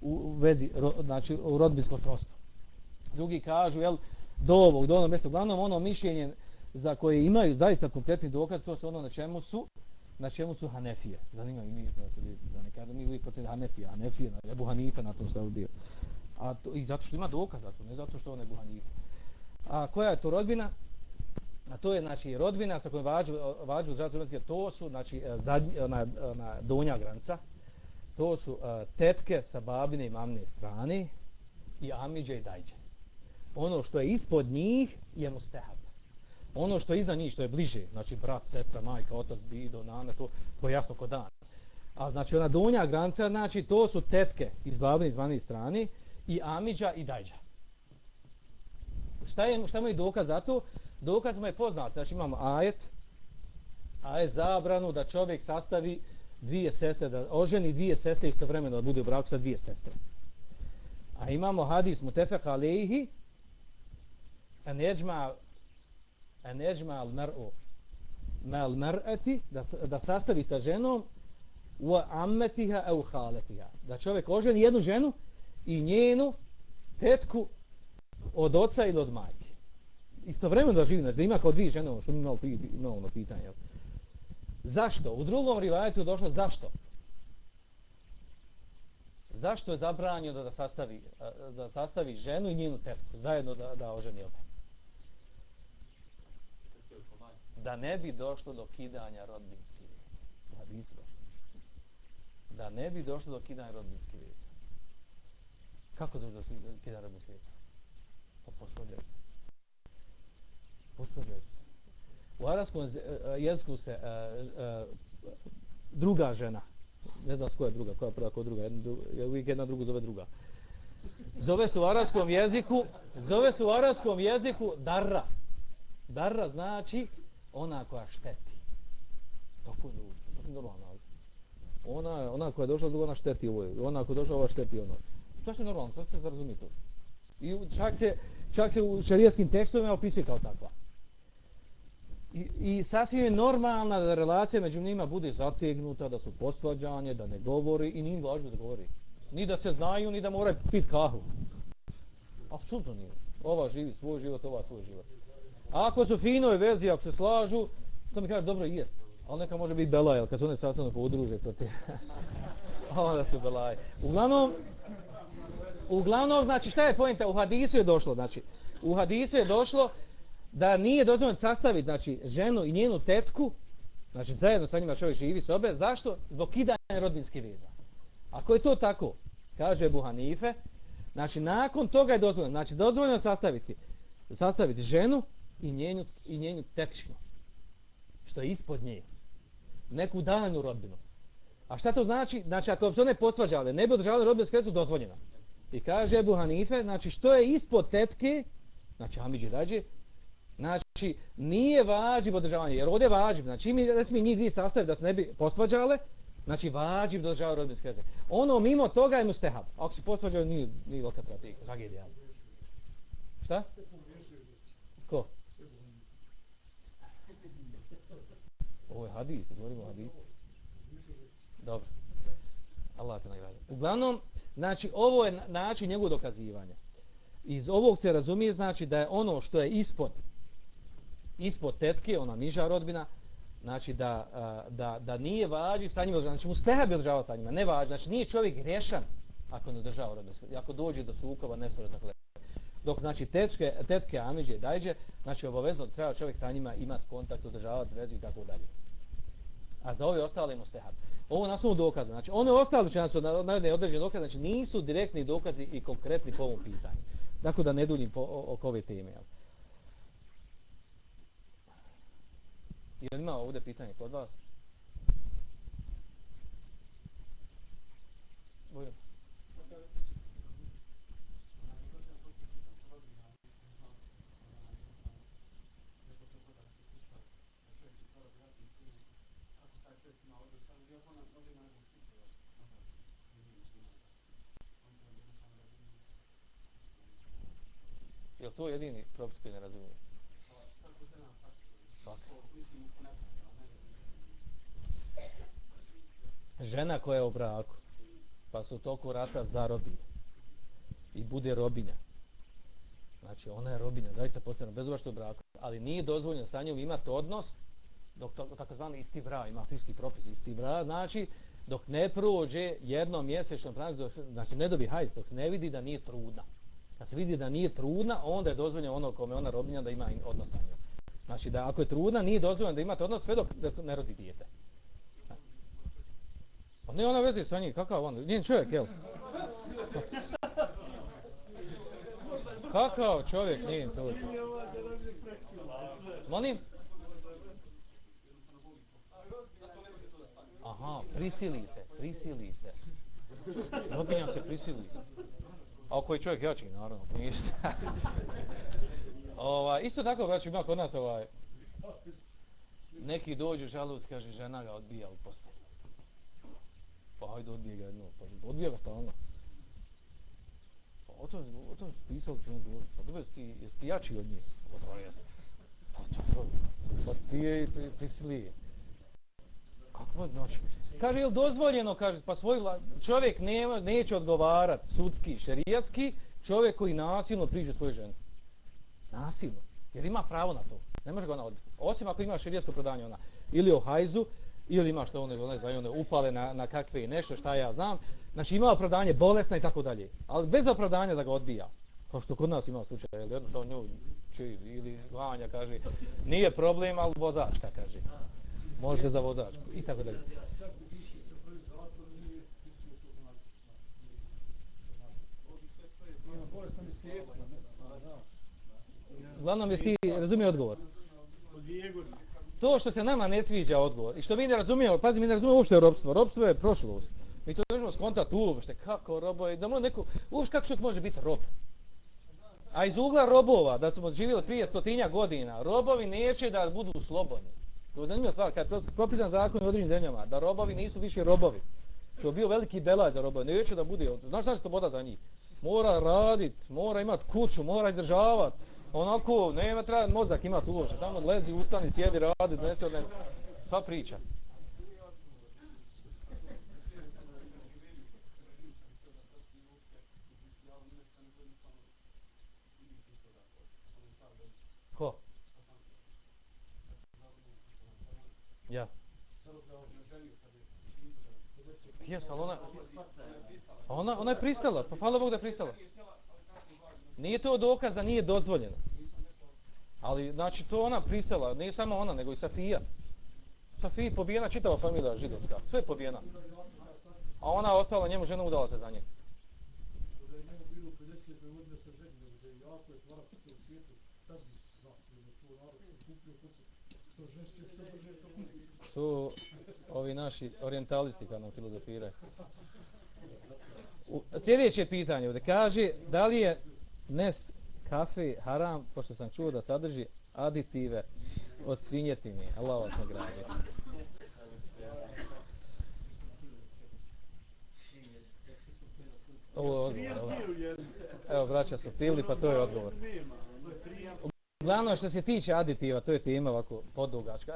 Speaker 2: u, vezi, ro, znači, u rodbinskom srodstvu. Drugi kažu, jel, do ovog, do onog mjesta. Uglavnom, ono mišljenje za koje imaju zaista kompletni dokaz, to se ono na čemu su, na čemu su Hanefije. Zanima mi, da, da ne kažem, mi uvijek protiv Hanefije, Hanefije, na Ebu Hanife na tom stavu bio. A to, I zato što ima dokaz za to, ne zato što on Ebu Hanife. A koja je to rodbina? A to je znači rodbina sa kojom vađu, vađu zdravstveno to su znači eh, zadnji, ona, ona donja granca. To su uh, tetke sa babine i mamne strane i amiđe i dajđe. Ono što je ispod njih je mustahab. Ono što je iza njih, što je bliže, znači brat, sestra, majka, otac, bido, nana, to, to je jasno ko dan. A znači ona donja granca, znači to su tetke iz babine i zvane strane i amidža i dajđa šta je šta je dokaz za to? Dokaz mu je poznat. Znači imamo ajet, ajet zabranu da čovjek sastavi dvije sestre, da oženi dvije sestre istovremeno da bude u braku sa dvije sestre. A imamo hadis mutefek alejhi an yajma an jeđma al mar'u ma al mar'ati da, da sastavi sa ženom wa ammatiha au khalatiha da čovjek oženi jednu ženu i njenu tetku od oca ili od majke. Istovremeno da živi, da ima kao dvije žene, ono što mi malo imamo ono pitanje. Jel? Zašto? U drugom rivajetu došlo zašto? Zašto je zabranjeno da sastavi, da sastavi ženu i njenu tetku zajedno da, da oženi oba? Da ne bi došlo do kidanja rodbinske veze. Da ne bi došlo do kidanja rodbinske veze. Kako došlo do kidanja rodbinske veze? Pa poslovljaju. Posvađaju. U arabskom e, e, jeziku se uh, uh, druga žena, ne znam koja je druga, koja je prva, koja je druga, jedna, druga, uvijek jedna drugu zove druga. Zove se u arabskom jeziku, zove se u arabskom jeziku darra. Darra znači ona koja šteti. Pa Tako je dobro, normalno. Ona, ona koja je došla, ona šteti ovoj. ona koja je došla, ova šteti ono. To je normalno, to se razumije to. I čak se, čak se u šarijaskim tekstovima opisuje kao takva. I, I sasvim je normalna da relacija među njima bude zategnuta, da su posvađanje, da ne govori i nije važno da govori. Ni da se znaju, ni da moraju pit kahu. Apsolutno nije. Ova živi svoj život, ova svoj život. A ako su finoj vezi, ako se slažu, to mi kaže dobro i jest. Ali neka može biti belaj, kad su one sastavno podruže, to ti... Onda su belaj. Uglavnom, uglavnom, znači šta je pojenta? U hadisu je došlo, znači, u hadisu je došlo da nije dozvoljeno sastaviti, znači, ženu i njenu tetku, znači, zajedno sa njima čovjek živi sobe, zašto? Zbog kidanja rodbinske veza. Ako je to tako, kaže Buhanife, znači, nakon toga je dozvoljeno, znači, dozvoljeno sastaviti, sastaviti ženu i njenu, i njenu tekšnu, što je ispod nje, neku daljnu rodbinu. A šta to znači? Znači, ako bi se one potvađale, ne bi održavali rodbinu vezu, dozvoljena. I kaže Ebu Hanife, znači što je ispod tetke, znači Amidži rađe, znači nije vađiv održavanje, jer ovdje je vađiv, znači mi da mi njih dvije sastavi da se ne bi potvrđale, znači vađiv da održavaju rodbinske veze. Ono mimo toga je mustehab. Ako se posvađaju, nije, nije velika tragedija. Šta? Šta? Ovo je hadis, govorimo o hadisu. Dobro. Allah te nagradi. Uglavnom, Znači, ovo je način njegovog dokazivanja. Iz ovog se razumije, znači, da je ono što je ispod, ispod tetke, ona niža rodbina, znači, da, da, da nije vađi sa njima, znači, mu steha bi održavao sa njima, ne vađi, znači, nije čovjek grešan ako ne održava rodbinu, ako dođe do sukova, ne svore, dakle, dok, znači, tetke, tetke, amiđe, dajđe, znači, obavezno treba čovjek sa njima imati kontakt, održavati vezu i tako dalje. A za ove ostale mustehab. Ovo na osnovu dokaza. Znači, one ostale učenjaci na, navedene određene dokaze, znači nisu direktni dokazi i konkretni po ovom pitanju. Dakle, da ne duljim po, oko ove teme. Jel? Je li ima ovdje pitanje kod vas? Bojim. Je to jedini propis koji ne razumije? Svaka. Žena koja je u braku, pa su toku rata zarobi i bude robinja. Znači, ona je robinja, zaista postane bez što u braku. Ali nije dozvoljeno sa njom imati odnos, dok to, takozvani isti bra, ima fiski propis isti bra, znači, dok ne prođe jedno mjesečno pranje, znači ne dobi hajz, dok ne vidi da nije trudna. Dakle, Kad se vidi da nije trudna, onda je dozvoljeno ono kome ona robinja da ima odnos sa njom. Znači da ako je trudna, nije dozvoljeno da imate odnos sve dok ne rodi dijete. Pa ne ona vezi sa njim, kakav on, njen čovjek, jel? Kakav čovjek, njen to? Molim? Aha, prisili se, prisili se. Robinja se prisili ako je čovjek jači, naravno, ništa. ova, isto tako, znači, ima kod nas ovaj, neki dođu žaluc, kaže, žena ga odbija u postelju. Pa hajde, odbije ga jedno, pa odbija ga stalno. Pa o tom, o tom pisao ću on govoriti, pa dobro, jesi, jesi ti jači od nje? Pa, pa to je, pa to, pa ti je prisilije. Kako znači? Kaže, je dozvoljeno, kaže, pa svoj čovjek nema, neće odgovarat sudski, šerijatski, čovjek koji nasilno priđe svoje žene. Nasilno. Jer ima pravo na to. Ne može ga ona odbiti. Osim ako ima šerijatsko prodanje ona. Ili o hajzu, ili ima što one, one, one, one upale na, na kakve i nešto, šta ja znam. Znači ima opravdanje bolesna i tako dalje. Ali bez opravdanja da ga odbija. Kao što kod nas ima slučaj, ili jednostavno nju či, ili Vanja kaže, nije problem, ali vozač, šta kaže. Može za vozačku I tako dalje. Uglavnom, jesi razumio odgovor? To što se nama ne sviđa odgovor i što mi ne razumijemo, pazi, mi ne razumijemo uopšte robstvo. Robstvo je prošlost. Mi to možemo skontati uopšte, kako robo je, da mu neko, uopšte kako čovjek može biti rob? A iz ugla robova, da smo živjeli prije stotinja godina, robovi neće da budu slobodni. To je zanimljiva stvar, kad je propisan zakon u određenim zemljama, da robovi nisu više robovi. To je bio veliki belaj za robove, neće da bude, znaš šta je sloboda za njih? Mora radit, mora imat kuću, mora izdržavat, onako, nema treba mozak imat ulože, tamo lezi, ustani, sjedi, radi, donesi od sva priča. Ko? Ja. Jes, ali ona... Ona, ona je pristala, pa hvala Bog da je pristala. Nije to dokaz da nije dozvoljeno. Ali, znači, to ona pristala, nije samo ona, nego i Safija. Safija je pobijena čitava familija židovska, sve je pobijena. A ona ostala njemu žena udala se za nje. Su ovi naši orientalisti kad nam filozofiraju. U, Sljedeće pitanje ovdje kaže, da li je nes kafe haram, pošto sam čuo da sadrži aditive od svinjetine. Allah vas nagradi. Ovo je odgovor. Evo, braća su pili, pa to je odgovor. Glavno što se tiče aditiva, to je tema ovako podugačka.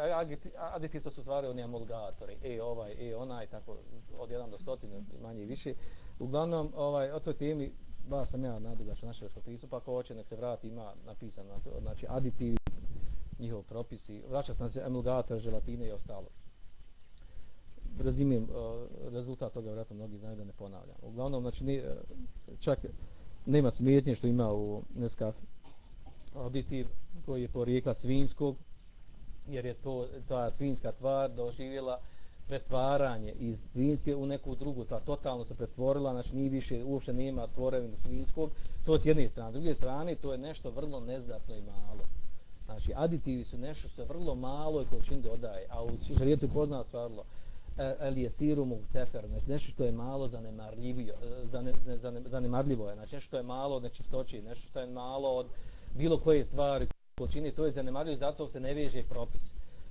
Speaker 2: Aditivi to su stvari oni emulgatori. E, ovaj, e, onaj, tako, od 1 do 100, manje i više. Uglavnom, ovaj, o toj temi ba sam ja nadugaš na našem pristup, pa ako hoće nek se vrati, ima napisano, znači aditivi, njihov propisi, vraća se na emulgator, želatine i ostalo. Razumijem, rezultat toga vjerojatno mnogi znaju da ne ponavljam. Uglavnom, znači, ne, čak nema smetnje što ima u Nescafe aditiv koji je porijekla svinskog, jer je to ta svinska tvar doživjela pretvaranje iz svinske u neku drugu, ta totalno se pretvorila, znači nije više, uopšte nema tvorevinu svinskog, to s jedne strane. S druge strane, to je nešto vrlo nezdatno i malo. Znači, aditivi su nešto što je vrlo malo i količin dodaje, a u šarijetu pozna stvarilo, el je sirum u tefer, znači nešto što je malo zanemarljivo, e, zane, zane, zanemarljivo je, znači nešto što je malo od nečistoći, nešto što je malo od bilo koje stvari količine, to je zanemarljivo, zato se ne veže propis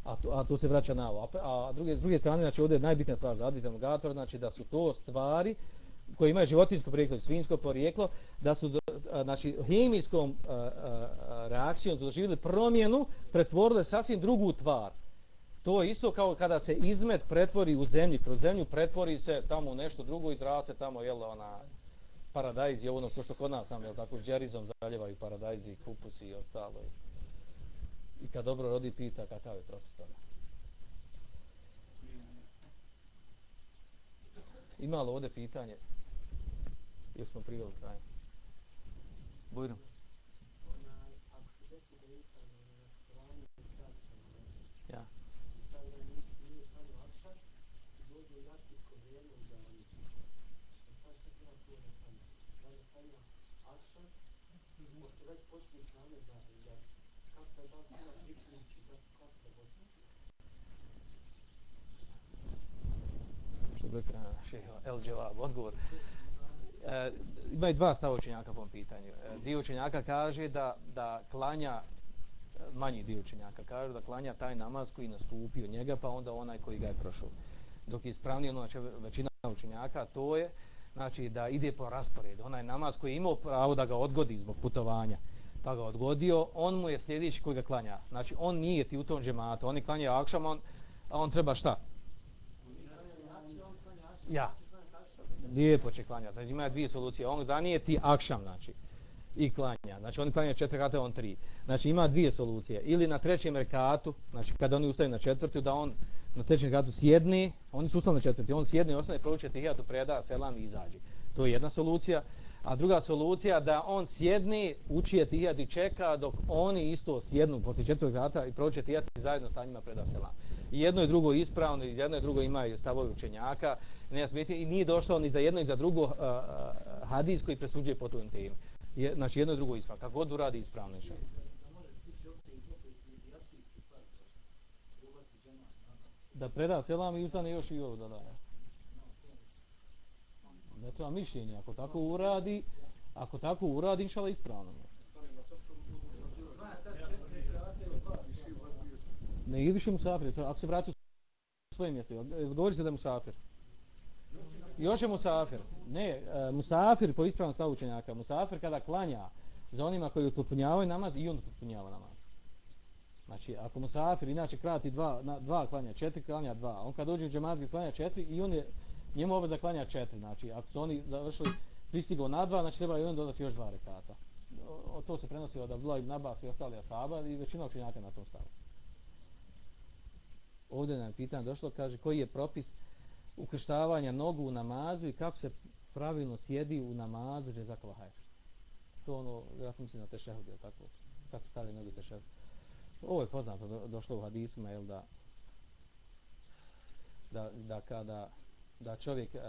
Speaker 2: a to, a to se vraća na ovo. A, a druge, s druge strane, znači ovdje je najbitnija stvar za aditivni znači da su to stvari koje imaju životinsko porijeklo svinsko porijeklo, da su znači, hemijskom a, a, a, reakcijom doživjeli promjenu, pretvorile sasvim drugu tvar. To je isto kao kada se izmet pretvori u zemlji, kroz zemlju pretvori se tamo u nešto drugo i zraste tamo, jel, ona, paradajz je ono što kod nas tamo, jel, tako, džerizom zaljevaju paradajzi, kupusi i ostalo. I kad dobro rodi, pita kakav je proces tamo. Ima li ovdje pitanje? Jel smo priveli kraj? Bujrum. El Dželab, odgovor. E, imaju dva stava učenjaka po ovom pitanju. E, dio učenjaka kaže da, da klanja, e, manji dio učenjaka kaže da klanja taj namaz koji nastupio njega, pa onda onaj koji ga je prošao. Dok je ispravnije, ono, znači većina učenjaka, to je znači da ide po rasporedu. Onaj namaz koji je imao pravo da ga odgodi zbog putovanja, pa ga odgodio, on mu je sljedeći koji ga klanja. Znači on nije ti u tom džematu, oni klanjaju akšam, on, a on treba šta? Ja. Lijepo će klanjati. Znači ima dvije solucije. On zanijeti akšam, znači. I klanja. Znači oni klanja četiri rekata, on tri. Znači ima dvije solucije. Ili na trećem rekatu, znači kada oni ustaju na četvrtu, da on na trećem rekatu sjedni, oni su ustali na četvrti, on sjedni, ostane, prouče tihijatu, preda, selam i izađe. To je jedna solucija. A druga solucija da on sjedni, uči je tihijat i čeka dok oni isto sjednu posle četvrtog rata i proće tihijat i zajedno sa njima preda selam. I jedno i drugo ispravno, i jedno i drugo imaju stavovi učenjaka ne smeti i nije došao ni za jedno i za drugo uh, hadis koji presuđuje po tom temi. Je, znači jedno i drugo ispravno. Kako god uradi ispravno je Da preda selam i ustane još i ovo da daje. Ne treba mišljenje. Ako tako uradi, ako tako uradi, inšala ispravno. Ne, ili mu safir, Ako se vrati u svoje mjesto, govori se da je musafir. Još je musafir. Ne, e, musafir po ispravnom stavu učenjaka. Musafir kada klanja za onima koji utopunjavaju namaz i on utopunjava namaz. Znači, ako musafir inače krati dva, na, dva klanja, četiri klanja dva, on kad dođe u džemazgi klanja četiri i on je, njemu obaveza klanja četiri. Znači, ako su oni završili pristigao na dva, znači treba i on dodati još dva rekata. O, to se prenosi od Abdullah ibn Abbas i ostali asaba i većina učenjaka na tom stavu. Ovdje nam pitanje došlo, kaže, koji je propis ukrštavanja nogu u namazu i kako se pravilno sjedi u namazu je zakova hajr. To ono, ja sam mislim na tešehu bio tako? Kako stavi nogu tešehu. Ovo je poznato, do, došlo u hadisima, jel da, da, da kada da čovjek uh,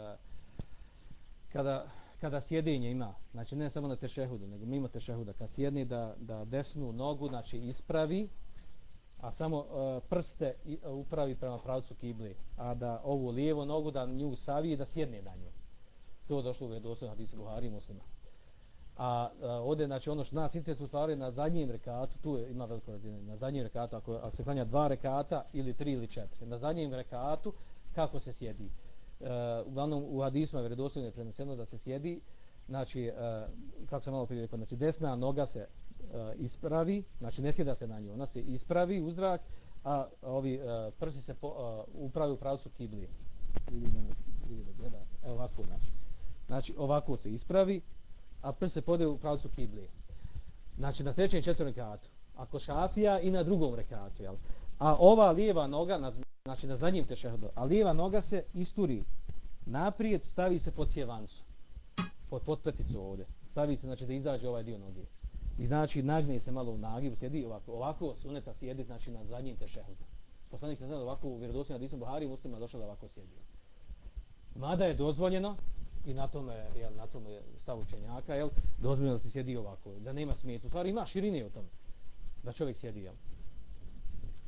Speaker 2: kada, kada sjedinje ima, znači ne samo na tešehudu, nego mimo tešehuda, kad sjedni da, da desnu nogu, znači ispravi, a samo uh, prste e, upravi prema pravcu kibli, a da ovu lijevu nogu da nju savije da sjedne na nju. To je došlo u vjedosu hadisu Buhari i muslima. A uh, ovdje, znači ono što nas interesuje stvari na zadnjem rekatu, tu je, ima veliko razine, na zadnjem rekatu, ako, ako se klanja dva rekata ili tri ili četiri, na zadnjem rekatu kako se sjedi. Uh, uglavnom u hadisma je vjedosu je preneseno da se sjedi, znači, uh, kako sam malo prije rekao, znači desna noga se E, ispravi, znači ne sjeda se na nju, ona se ispravi u zrak, a ovi uh, prsi se po, e, uh, upravi u pravcu kiblije. Evo ovako znači. Znači ovako se ispravi, a prst se pode u pravcu kiblije. Znači na trećem četvrnom rekatu. Ako šafija i na drugom rekatu, jel? A ova lijeva noga, na, znači na zadnjem tešehodu, a lijeva noga se isturi naprijed, stavi se pod sjevancu. Pod potpeticu ovdje. Stavi se, znači da izađe ovaj dio noge i znači nagne se malo u nagibu, sjedi ovako, ovako suneta sjedi znači na zadnjim tešehudu. Poslanik se znači ovako u vjerodostojnom hadisu Buhari muslima došao da ovako sjedi. Mada je dozvoljeno i na tome, jel, na tome je stav učenjaka, jel, dozvoljeno da se sjedi ovako, da nema smijetu. Stvari ima širine u tome da čovjek sjedi, jel.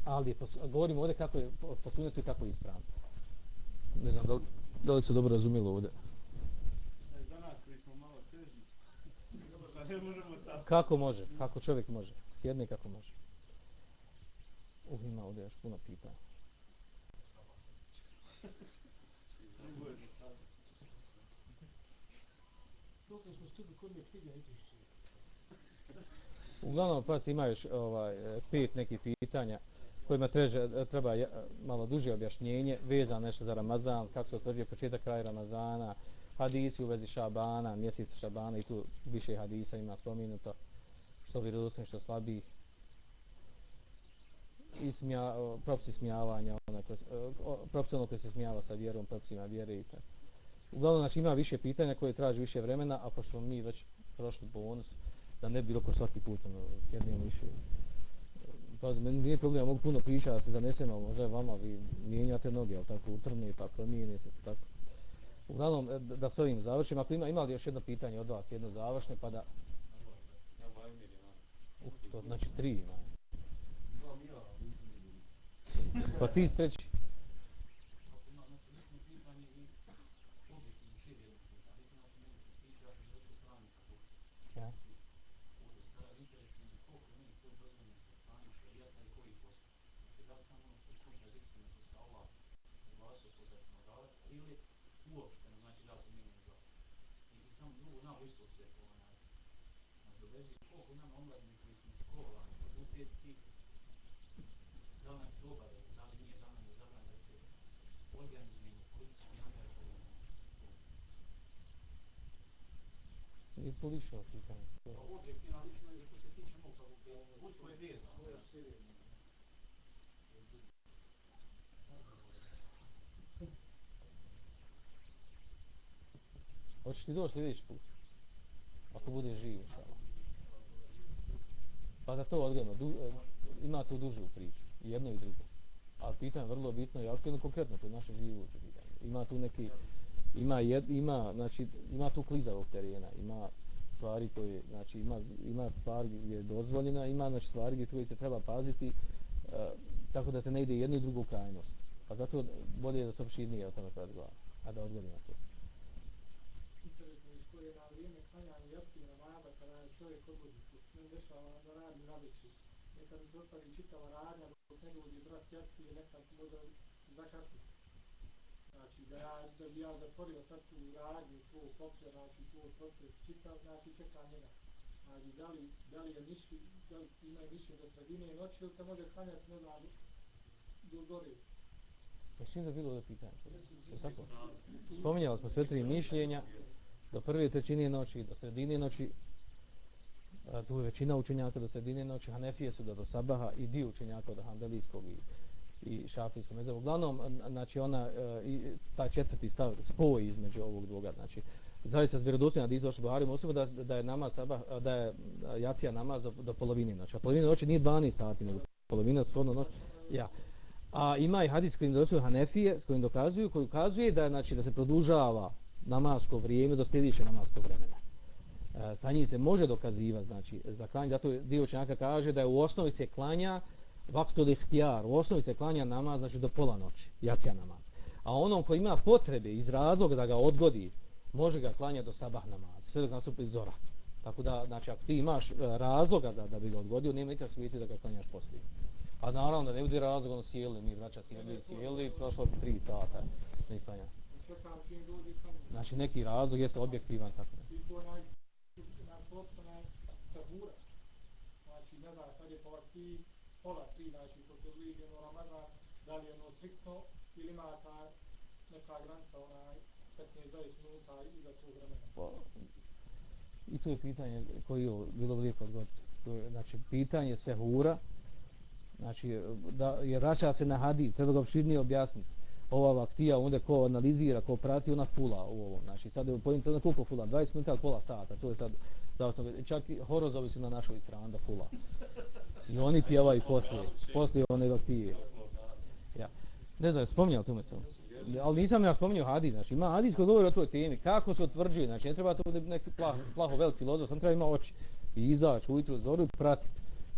Speaker 2: Ali pos, govorimo ovdje kako je po sunetu i kako je ispravno. Ne znam, da li, da li se dobro razumijelo ovdje.
Speaker 4: Za nas koji smo malo teži, ne možemo
Speaker 2: Kako može? Kako čovjek može? Sjedni kako može. Uh, ima ovdje još puno pitanja. Uglavnom, pa ima još ovaj, pet nekih pitanja kojima treže, treba malo duže objašnjenje, vezano nešto za Ramazan, kako se utvrđuje početak kraj Ramazana, hadisi u vezi Šabana, mjesec Šabana i tu više hadisa ima spomenuto, što vjerodostojno, što slabih. I smija, o, smijavanja, ona koje, ono koje se smijava sa vjerom, propisima vjere i tako. Uglavnom, znači ima više pitanja koje traži više vremena, a pošto smo mi već prošli bonus, da ne bi bilo ko svaki put, ono, jednom više. Pa meni nije problem, ja mogu puno pričati, da se zanesem, ali možda je vama, vi mijenjate noge, ali tako utrne, pa promijene se, tako. Uglavnom, e, da, s ovim završim, ako ima, ima li još jedno pitanje od vas, jedno završne, pa da, uh, to znači tri ima. Pa ti treći.
Speaker 1: Ako ima neko lično pitanje i objektivno širi jedno pitanje, lično znači meni se tiče, ja sam došao strani kako
Speaker 2: Ja.
Speaker 1: ovdje sada interesuje me koliko je meni to dozvoljeno sa strani šarijata i koji posto. Znači da li samo ono što je svom tradicijom što se Allah oglasio kod zakonodavac ili uopšteno, znači da li se meni za. I, i samo drugo na isto sve to onaj. Nadovezi koliko nam omladine koji smo školovani, fakultetski, da li nam se obaveze, da li nije, da li nam je zabran da se organizujemo politički angažujemo.
Speaker 2: I tu polično pitanje.
Speaker 1: Objektivno, lično je što se tiče mog fakulteta, je vezano.
Speaker 2: Hoćeš ti doći sljedeći put? Ako bude živ, samo. Pa da to odgledamo, du, e, ima tu dužu priču, i jedno i drugo. Ali pitanje je vrlo bitno ja i jedno konkretno, to je naše živuće pitanje. Ima tu neki, ima, jed, ima, znači, ima tu klizavog terena, ima stvari koje, znači, ima, ima stvari gdje je dozvoljena, ima znači, stvari gdje koje se treba paziti, e, tako da se ne ide jedno i drugo krajnost. Pa zato bolje je da se opširnije o tome predglava, a da odgledamo to.
Speaker 3: Interesno koje na vrijeme klanjanja jaci kada je čovjek odgodi se dešava da radi na. Nekad se ostavi čitava radnja dok ne dođe brat jaci nekad može zakasniti. Znači da ja, da bi ja zatvorio sad tu radnju, tu poslije, znači tu proces čitav, znači čeka njega. Znači da li, da li je mišlji, da li ima mišljenje do sredine noći ili se može klanjati, ne znam, do gore.
Speaker 2: Mislim da je bilo ovdje pitanje. Je tako? Spominjali smo sve tri mišljenja, do prve trećine noći, do sredine noći, tu je većina učenjaka do sredine noći, Hanefije su da do sabaha i dio učenjaka od Hanbelijskog i, i šafijskog mezebu. Uglavnom, znači ona, e, i taj četvrti stav, spoj između ovog dvoga, znači, zaista se vjerodostojna na izdošli Buharim Muslimu da, da je namaz sabah, e, da je jacija namaz do, do polovine noći. A polovina noći nije 12 sati, nego polovina shodno noć. Ja. A ima i hadis kojim dokazuju Hanefije, kojim dokazuju, koji ukazuje da, znači, da se produžava namasko vrijeme do sljedeće namaskog vremena. E, sa njim se može dokazivati, znači, za klanje, zato dio učenjaka kaže da je u osnovi se klanja vaktu lihtijar, u osnovi se klanja namaz, znači do pola noći, jacija namaz. A onom ko ima potrebe iz razloga da ga odgodi, može ga klanja do sabah namaz, sve dok nastupi zora. Tako da, znači, ako ti imaš e, razloga da, da bi ga odgodio, nema nikak smijeti da ga klanjaš poslije. A naravno da ne bude razlog, ono sjeli, mi vraća sjeli, sjeli, prošlo tri sata, ne klanja. Znači neki razlog jeste objektivan, tako da.
Speaker 3: i na sabura. Znači, ne znam, sad je pola pola tri, znači, ko se bliži Ramazan, da li je ono striktno ili ima ta neka granica, onaj, 15-20 minuta iza tog vremena.
Speaker 2: Pa, I to je pitanje koje je bilo lijepo odgovoriti. To je, znači, pitanje sehura, znači, da je rača se na hadis, treba ga opširnije objasniti. Ova vaktija, onda ko analizira, ko prati, ona fula u ovom. Znači, sad je pojim to koliko fula, 20 minuta pola sata, to je sad, zavisno, čak i horozovi su na našoj strani da fula. I oni pjevaju poslije, poslije one vaktije. Ja. Ne znam, spominjao tu mesel. Ali nisam ja spominjao hadis, znači ima hadis koji govori o toj temi, kako se utvrđuje, znači ne treba to bude neki plah, plaho veliki filozof, sam treba ima oči i izaći ujutru zoru i pratiti.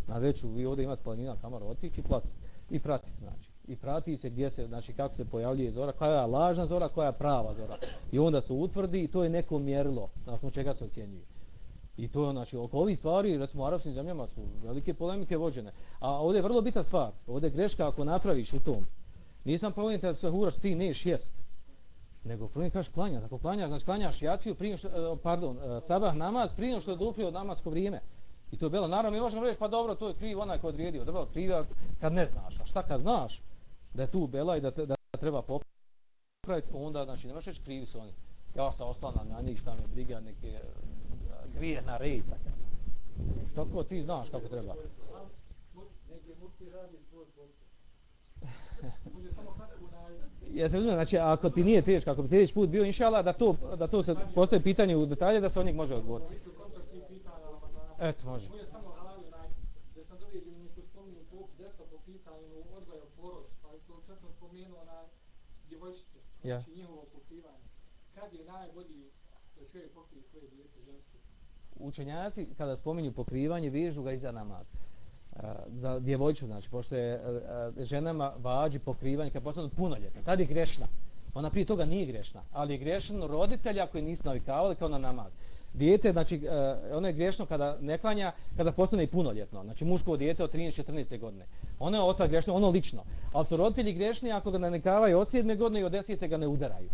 Speaker 2: Na veću vi ovdje imate planina kamar otići i platiti. I pratiti, znači. I prati se gdje se, znači kako se pojavljuje zora, koja je lažna zora, koja je prava zora. I onda se utvrdi i to je neko mjerilo, na osnovu čega se ocjenjuje. I to je, znači, oko ovih stvari, recimo u arapskim zemljama su velike polemike vođene. A ovdje je vrlo bitna stvar, ovdje je greška ako napraviš u tom. Nisam problem da se huraš ti neš jest. Nego prvi kažeš klanjaš, ako klanjaš, znači klanjaš jaciju prije što, e, pardon, e, sabah namaz prije što je dupio namasko vrijeme. I to je bilo, naravno, mi možemo reći, pa dobro, to je kriv onaj ko odredio. Dobro, kriv kad ne znaš. A šta kad znaš da je tu bela i da, te, da treba popraviti, onda, znači, ne možeš reći krivi su oni. Ja sam ostao na, na njih, šta me briga, neke grijeh na rej. Što ko ti znaš kako treba?
Speaker 3: Jeste mukti radi svoj posao. Samo kako
Speaker 2: Ja uzmem, znači ako ti nije teško, ako bi sljedeći put bio inšala, da to, da to se postoje pitanje u detalje, da se od njeg može odgovoriti. Eto, može.
Speaker 3: Samo radi, da je spomenuo na djevojčice,
Speaker 2: Ja.
Speaker 3: znači njihovo pokrivanje. Kad je najbolji da čovjek
Speaker 2: Učenjaci kada spominju pokrivanje, vežu ga iza namaz. Uh, e, za djevojču, znači, pošto je uh, ženama vađi pokrivanje kad postanu punoljetna, tad je grešna. Ona prije toga nije grešna, ali je grešan roditelja koji nisu navikavali kao na namaz. Dijete, znači, uh, ono je grešno kada ne klanja, kada postane i punoljetno. Znači, muško dijete od 13-14 godine. Ono je otac grešno, ono lično. Ali su roditelji grešni ako ga navikavaju od 7 godine i od 10 ga ne udaraju.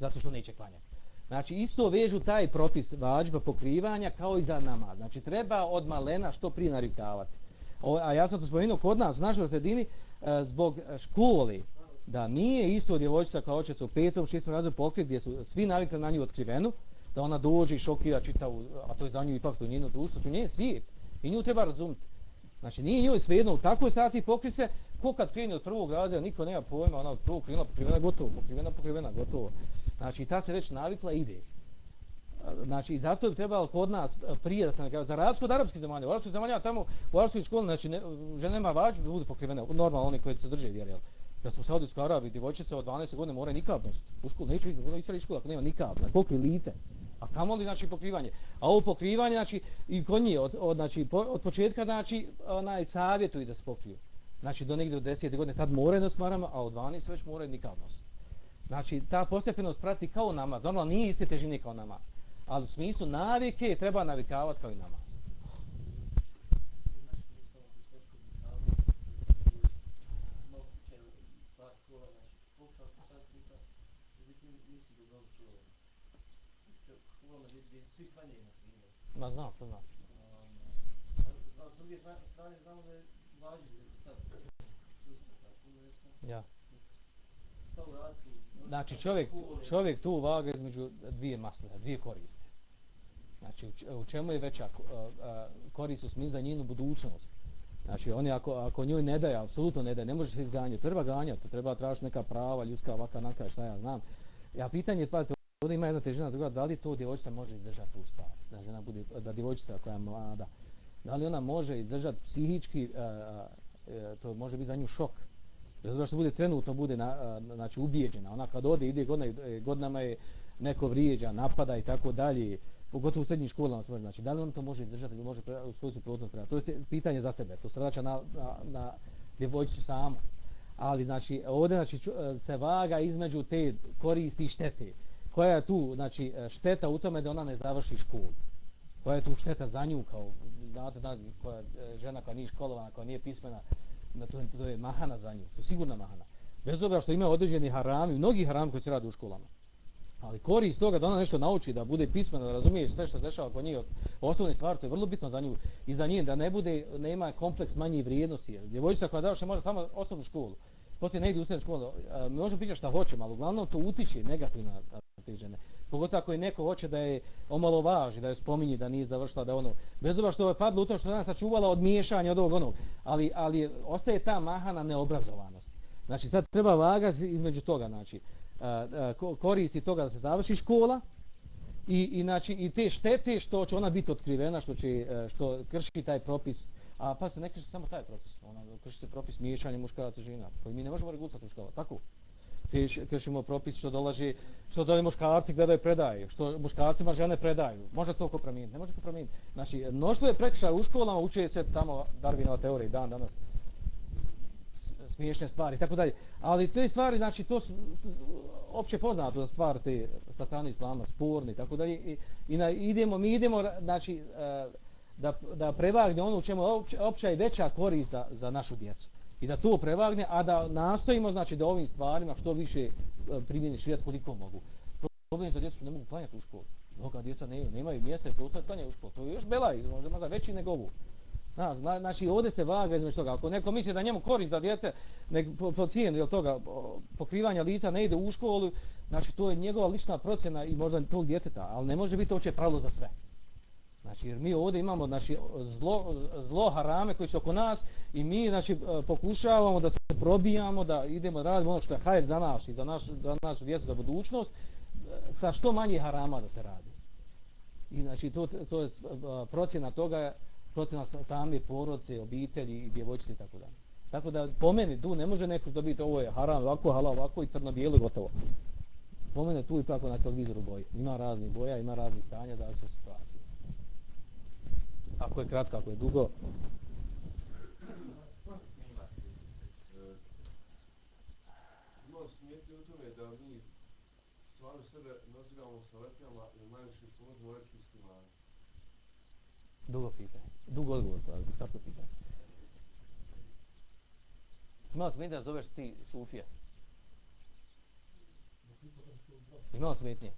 Speaker 2: Zato što neće klanjati. Znači isto vežu taj propis vađba pokrivanja kao i za namaz. Znači treba od malena što prije narikavati. O, a ja sam to spomenuo kod nas, u našoj sredini, e, zbog škole, da nije isto djevojčica kao će se u petom, šestom razredu pokriti gdje su svi navikli na nju otkrivenu, da ona dođe i šokira čitavu, a to je za nju ipak to njeno društvo, to njen svijet. I nju treba razumjeti. Znači nije njoj svejedno u takvoj stati pokriti se, ko kad krene od prvog razreda, niko nema pojma, ona od prvog krenula pokrivena, gotovo, pokrivena, pokrivena, gotovo. Znači ta se već navikla ide. Znači zato bi trebalo kod nas e, prije da se nekako, za razliku od arapskih zemalja, u arapskih zemalja tamo u arapskoj školi, znači ne, žene nema vađu da budu pokrivene, normalno oni koji se drže vjeri, jel? Kad smo u Saudijskoj Arabiji, od 12 godine mora nikab nositi. U školu neće ići, neće istrali školu ako nema nikab, na pokri lice. A kamo li znači pokrivanje? A ovo pokrivanje, znači, i kod nje, od, od, znači, po, od početka, znači, onaj savjetuju da se pokriju. Znači, do negdje od 10 godine, tad moraju nositi marama, a od 12 već moraju nikab nositi. Znači, ta postepenost prati kao namaz. Ono nije iste težine kao namaz. Ali u smislu navike treba navikavati kao i namaz. Ma znam, to znam. Ja. Znači čovjek, čovjek tu vaga između dvije masle, dvije koriste. Znači u čemu je veća korist u smislu za njenu budućnost? Znači oni ako, ako njoj ne daje, apsolutno ne daje, ne može se izganjati, treba ganjati, treba tražiti neka prava, ljudska ovaka, naka, šta ja znam. Ja pitanje, pazite, ovdje ima jedna težina druga, da li to djevojčica može izdržati tu stvar? Da, žena bude, da djevojčica koja je mlada, da li ona može izdržati psihički, a, a, a, to može biti za nju šok, bez obzira što bude trenutno bude na, znači ubijeđena. Ona kad ode ide godina, e, godinama je neko vrijeđa napada i tako dalje. Pogotovo u srednjim školama znači da li on to može izdržati ili može u svoju suprotnost prema to je pitanje za sebe to se vraća na, na, na djevojčicu samu. Ali znači ovdje znači e, se vaga između te koristi i štete. Koja je tu znači e, šteta u tome da ona ne završi školu? Koja je tu šteta za nju kao znate da koja žena koja nije školovana koja nije pismena da to, to je mahana za nju, to je sigurna mahana. Bez obzira što ima određeni harami, mnogi harami koji se radi u školama. Ali korist toga da ona nešto nauči, da bude pismena, da razumije sve što se dešava kod njih, osnovne stvari, to je vrlo bitno za nju. I za nje da ne bude, nema kompleks manje vrijednosti. Jer djevojčica koja daše može samo osnovnu školu, poslije ne ide u srednju školu, e, može pričati šta hoće, ali uglavnom to utiče negativno na te žene. Pogotovo ako je neko hoće da je omalovaži, da je spominji, da nije završila, da ono, bez obzira što je padlo u to što je nas sačuvala od miješanja od ovog onog, ali, ali ostaje ta mahana neobrazovanost. Znači sad treba vaga između toga, znači, koristi toga da se završi škola, I, i, znači, i te štete što će ona biti otkrivena, što će e, što krši taj propis, a pa se ne krši samo taj propis, ona krši se propis miješanja muškaraca i žena, koji mi ne možemo regulisati u škola, kršimo propis što dolazi, što dolazi muškarci gledaju predaje što muškarcima žene predaju. Može to ko promijeniti ne može to promijeniti znači mnoštvo je prekšaja u školama uče se tamo Darwinova teorija dan danas. Smiješne stvari tako dalje. Ali te stvari znači to su opće poznato da stvari te satani islama sporni tako dalje. I, i na, idemo mi idemo znači e, da, da prevagne ono u čemu opća, opća i veća korist za, za našu djecu i da to prevagne, a da nastojimo znači da ovim stvarima što više e, primjeni šrijat koliko mogu. Problem je da djeca ne mogu klanjati u školu. Mnoga djeca ne, nemaju mjesta i prostor klanjaju u školu. To je još belaj, možda možda veći nego ovu. Zna, zna, znači ovdje se vaga između toga. Ako neko misli da njemu korist za djece, nek po, po cijenu toga pokrivanja lica ne ide u školu, znači to je njegova lična procjena i možda tog djeteta, ali ne može biti to pravilo za sve. Znači, jer mi ovdje imamo znači, zlo, zlo harame koji su oko nas i mi znači, e, pokušavamo da se probijamo, da idemo da radimo ono što je hajr za nas i za, naš, za našu djecu za budućnost, e, sa što manje harama da se radi. I znači, to, to je e, procjena toga, procjena same porodce, obitelji i djevojčice i tako dalje. Tako da po meni tu ne može neko dobiti ovo je haram, ovako, halal, ovako i crno-bijelo gotovo. Po mene tu i tako na televizoru boje. Ima raznih boja, ima raznih stanja, da se situacije ako je kratko, ako je dugo.
Speaker 6: Ima smijeti u tome da mi stvarno sebe nazivamo sa lepljama ili najviše pomozimo lepki muslimani.
Speaker 2: Dugo pitanje. Dugo odgovor, ali kratko pitanje. Imao smetnje da zoveš ti Sufija? Imao smetnje?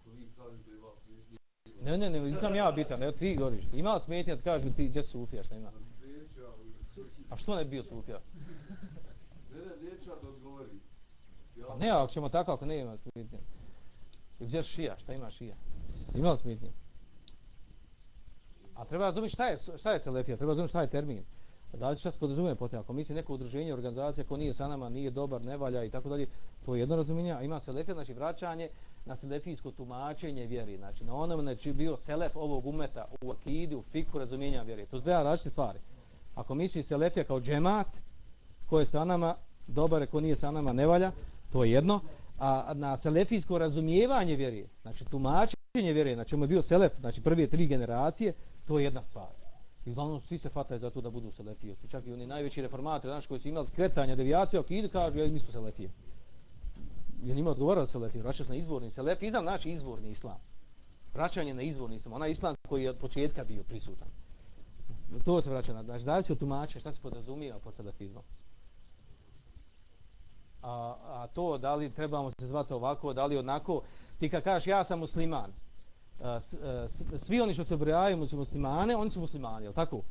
Speaker 2: Ne, ne, ne, nisam ja bitan, evo ti govoriš. Ima smetnje da kažu ti gdje Sufija, šta ima? A što ne bio Sufija?
Speaker 6: ne, ne, neća da odgovori.
Speaker 2: Pa ne, ako ćemo tako, ako ne ima smetnje. Gdje šija, šta ima šija? Ima smetnje? A treba razumjeti šta je, šta je selefija, treba razumjeti šta je termin. Pa da li se se podrazumije potem, ako misli neko udruženje, organizacija ko nije sa nama, nije dobar, ne valja i tako dalje, to je jedno razumijenje, a ima selefija, znači vraćanje na selefijsko tumačenje vjeri, znači na onom znači bio selef ovog umeta u akidu, u fiku razumijenja vjeri. To su dvije različite stvari. Ako misli selefija kao džemat, ko je sa nama, dobar ko nije sa nama, ne valja, to je jedno. A na selefijsko razumijevanje vjeri, znači tumačenje vjeri, znači, na čemu je bio selef, znači prve tri generacije, to je jedna stvar. I uglavnom svi se fataju za to da budu selefije. Čak i oni najveći reformatori, znaš, koji su imali skretanja, devijacija, ok, idu kažu, ja, mi smo selefije. Jer njima odgovarao selefije, vraća se na izvorni. Selefizam znači izvorni islam. Vraćanje na izvorni islam, onaj islam koji je od početka bio prisutan. To se vraća na, znači da li se otumače, šta se podrazumijeva pod selefizmom. A, a to da li trebamo se zvati ovako, da li onako, ti kad kažeš ja sam musliman, E, svi oni što se brojaju su muslimane, oni su muslimani, je tako?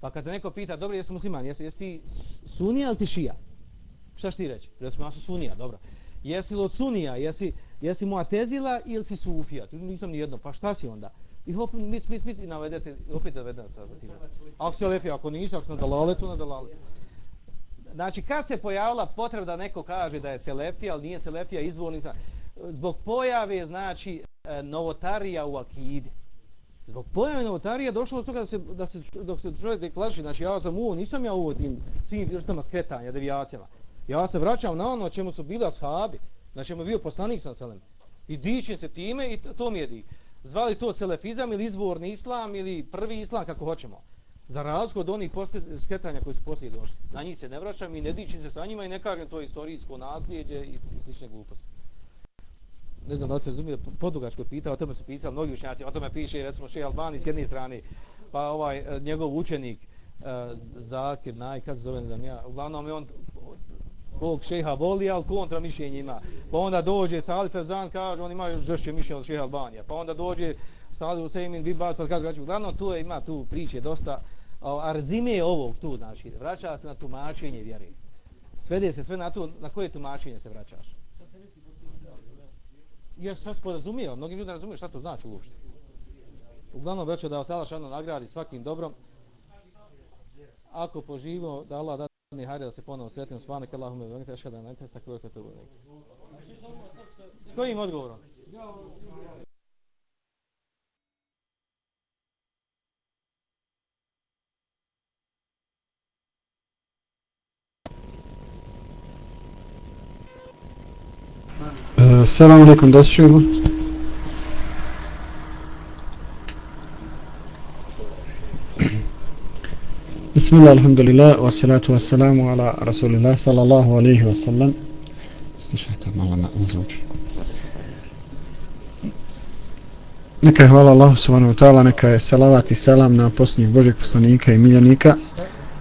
Speaker 2: Pa kad te neko pita, dobro, jesi musliman, jesi, jesi ti sunija ili ti šija? Šta ti reći? Recimo, ja sam sunija, dobro. Jesi li od sunija, jesi, jesi muatezila ili si sufija? Nisam ni jedno, pa šta si onda? I hop, mis, mis, mis, i navedete, opet navedete. Ako si lepi, ako nisi, ako si na dalaletu, na dalaletu. Znači, kad se pojavila potreba da neko kaže da je selefija, ali nije selefija izvornica, zbog pojave, znači, e, novotarija u akidi. Zbog pojave novotarija došlo do toga da se, da se, dok se čovjek deklariši, znači ja sam ovo, nisam ja ovo tim svim vrstama skretanja, devijacijama. Ja se vraćam na ono čemu su bili ashabi, na čemu je bio poslanik sa selem. I dičim se time i to mi je di. Zvali to selefizam ili izvorni islam ili prvi islam kako hoćemo. Za razliku od onih skretanja koji su poslije došli. Na njih se ne vraćam i ne dičim se sa njima i ne kažem to je istorijsko nasljeđe i slične gluposti. Ne znam da se razumije, podugačko pita, o tome su pisali mnogi učenjaci, o tome piše recimo Šej Albani s jedne strane, pa ovaj e, njegov učenik uh, Zakir Naj, kako zove, ne znam ja, uglavnom je on kog šeha voli, ali kontra mišljenje ima. Pa onda dođe Salif Fevzan, kaže, on ima još žešće mišljenje od šeha Albanija. Pa onda dođe Salif Usaimin, Bibal, pa kaže, uglavnom tu je, ima tu priče dosta, a rezime ovog tu, znači, vraća se na tumačenje vjere. Svede se sve na to, na koje tumačenje se vraćaš. Ja sam se mnogi ljudi ne razumiju šta to znači uopšte. Uglavnom, već da vas Allah šano nagradi svakim dobrom. Ako poživo, da Allah da mi hajde da se ponovo sretimo s vane, kallahu me vengte, ešhada na ente, sakro je to bude. S kojim odgovorom?
Speaker 7: E, Assalamu alaikum, da se čujemo? Bismillah, alhamdulillah, wa salatu wa salamu ala rasulillah, sallallahu alaihi wa sallam. Slušajte, malo na, na zvuči. Neka je hvala Allahu subhanahu wa ta'ala, neka je salavat i salam na posljednjih Božeg poslanika i miljenika.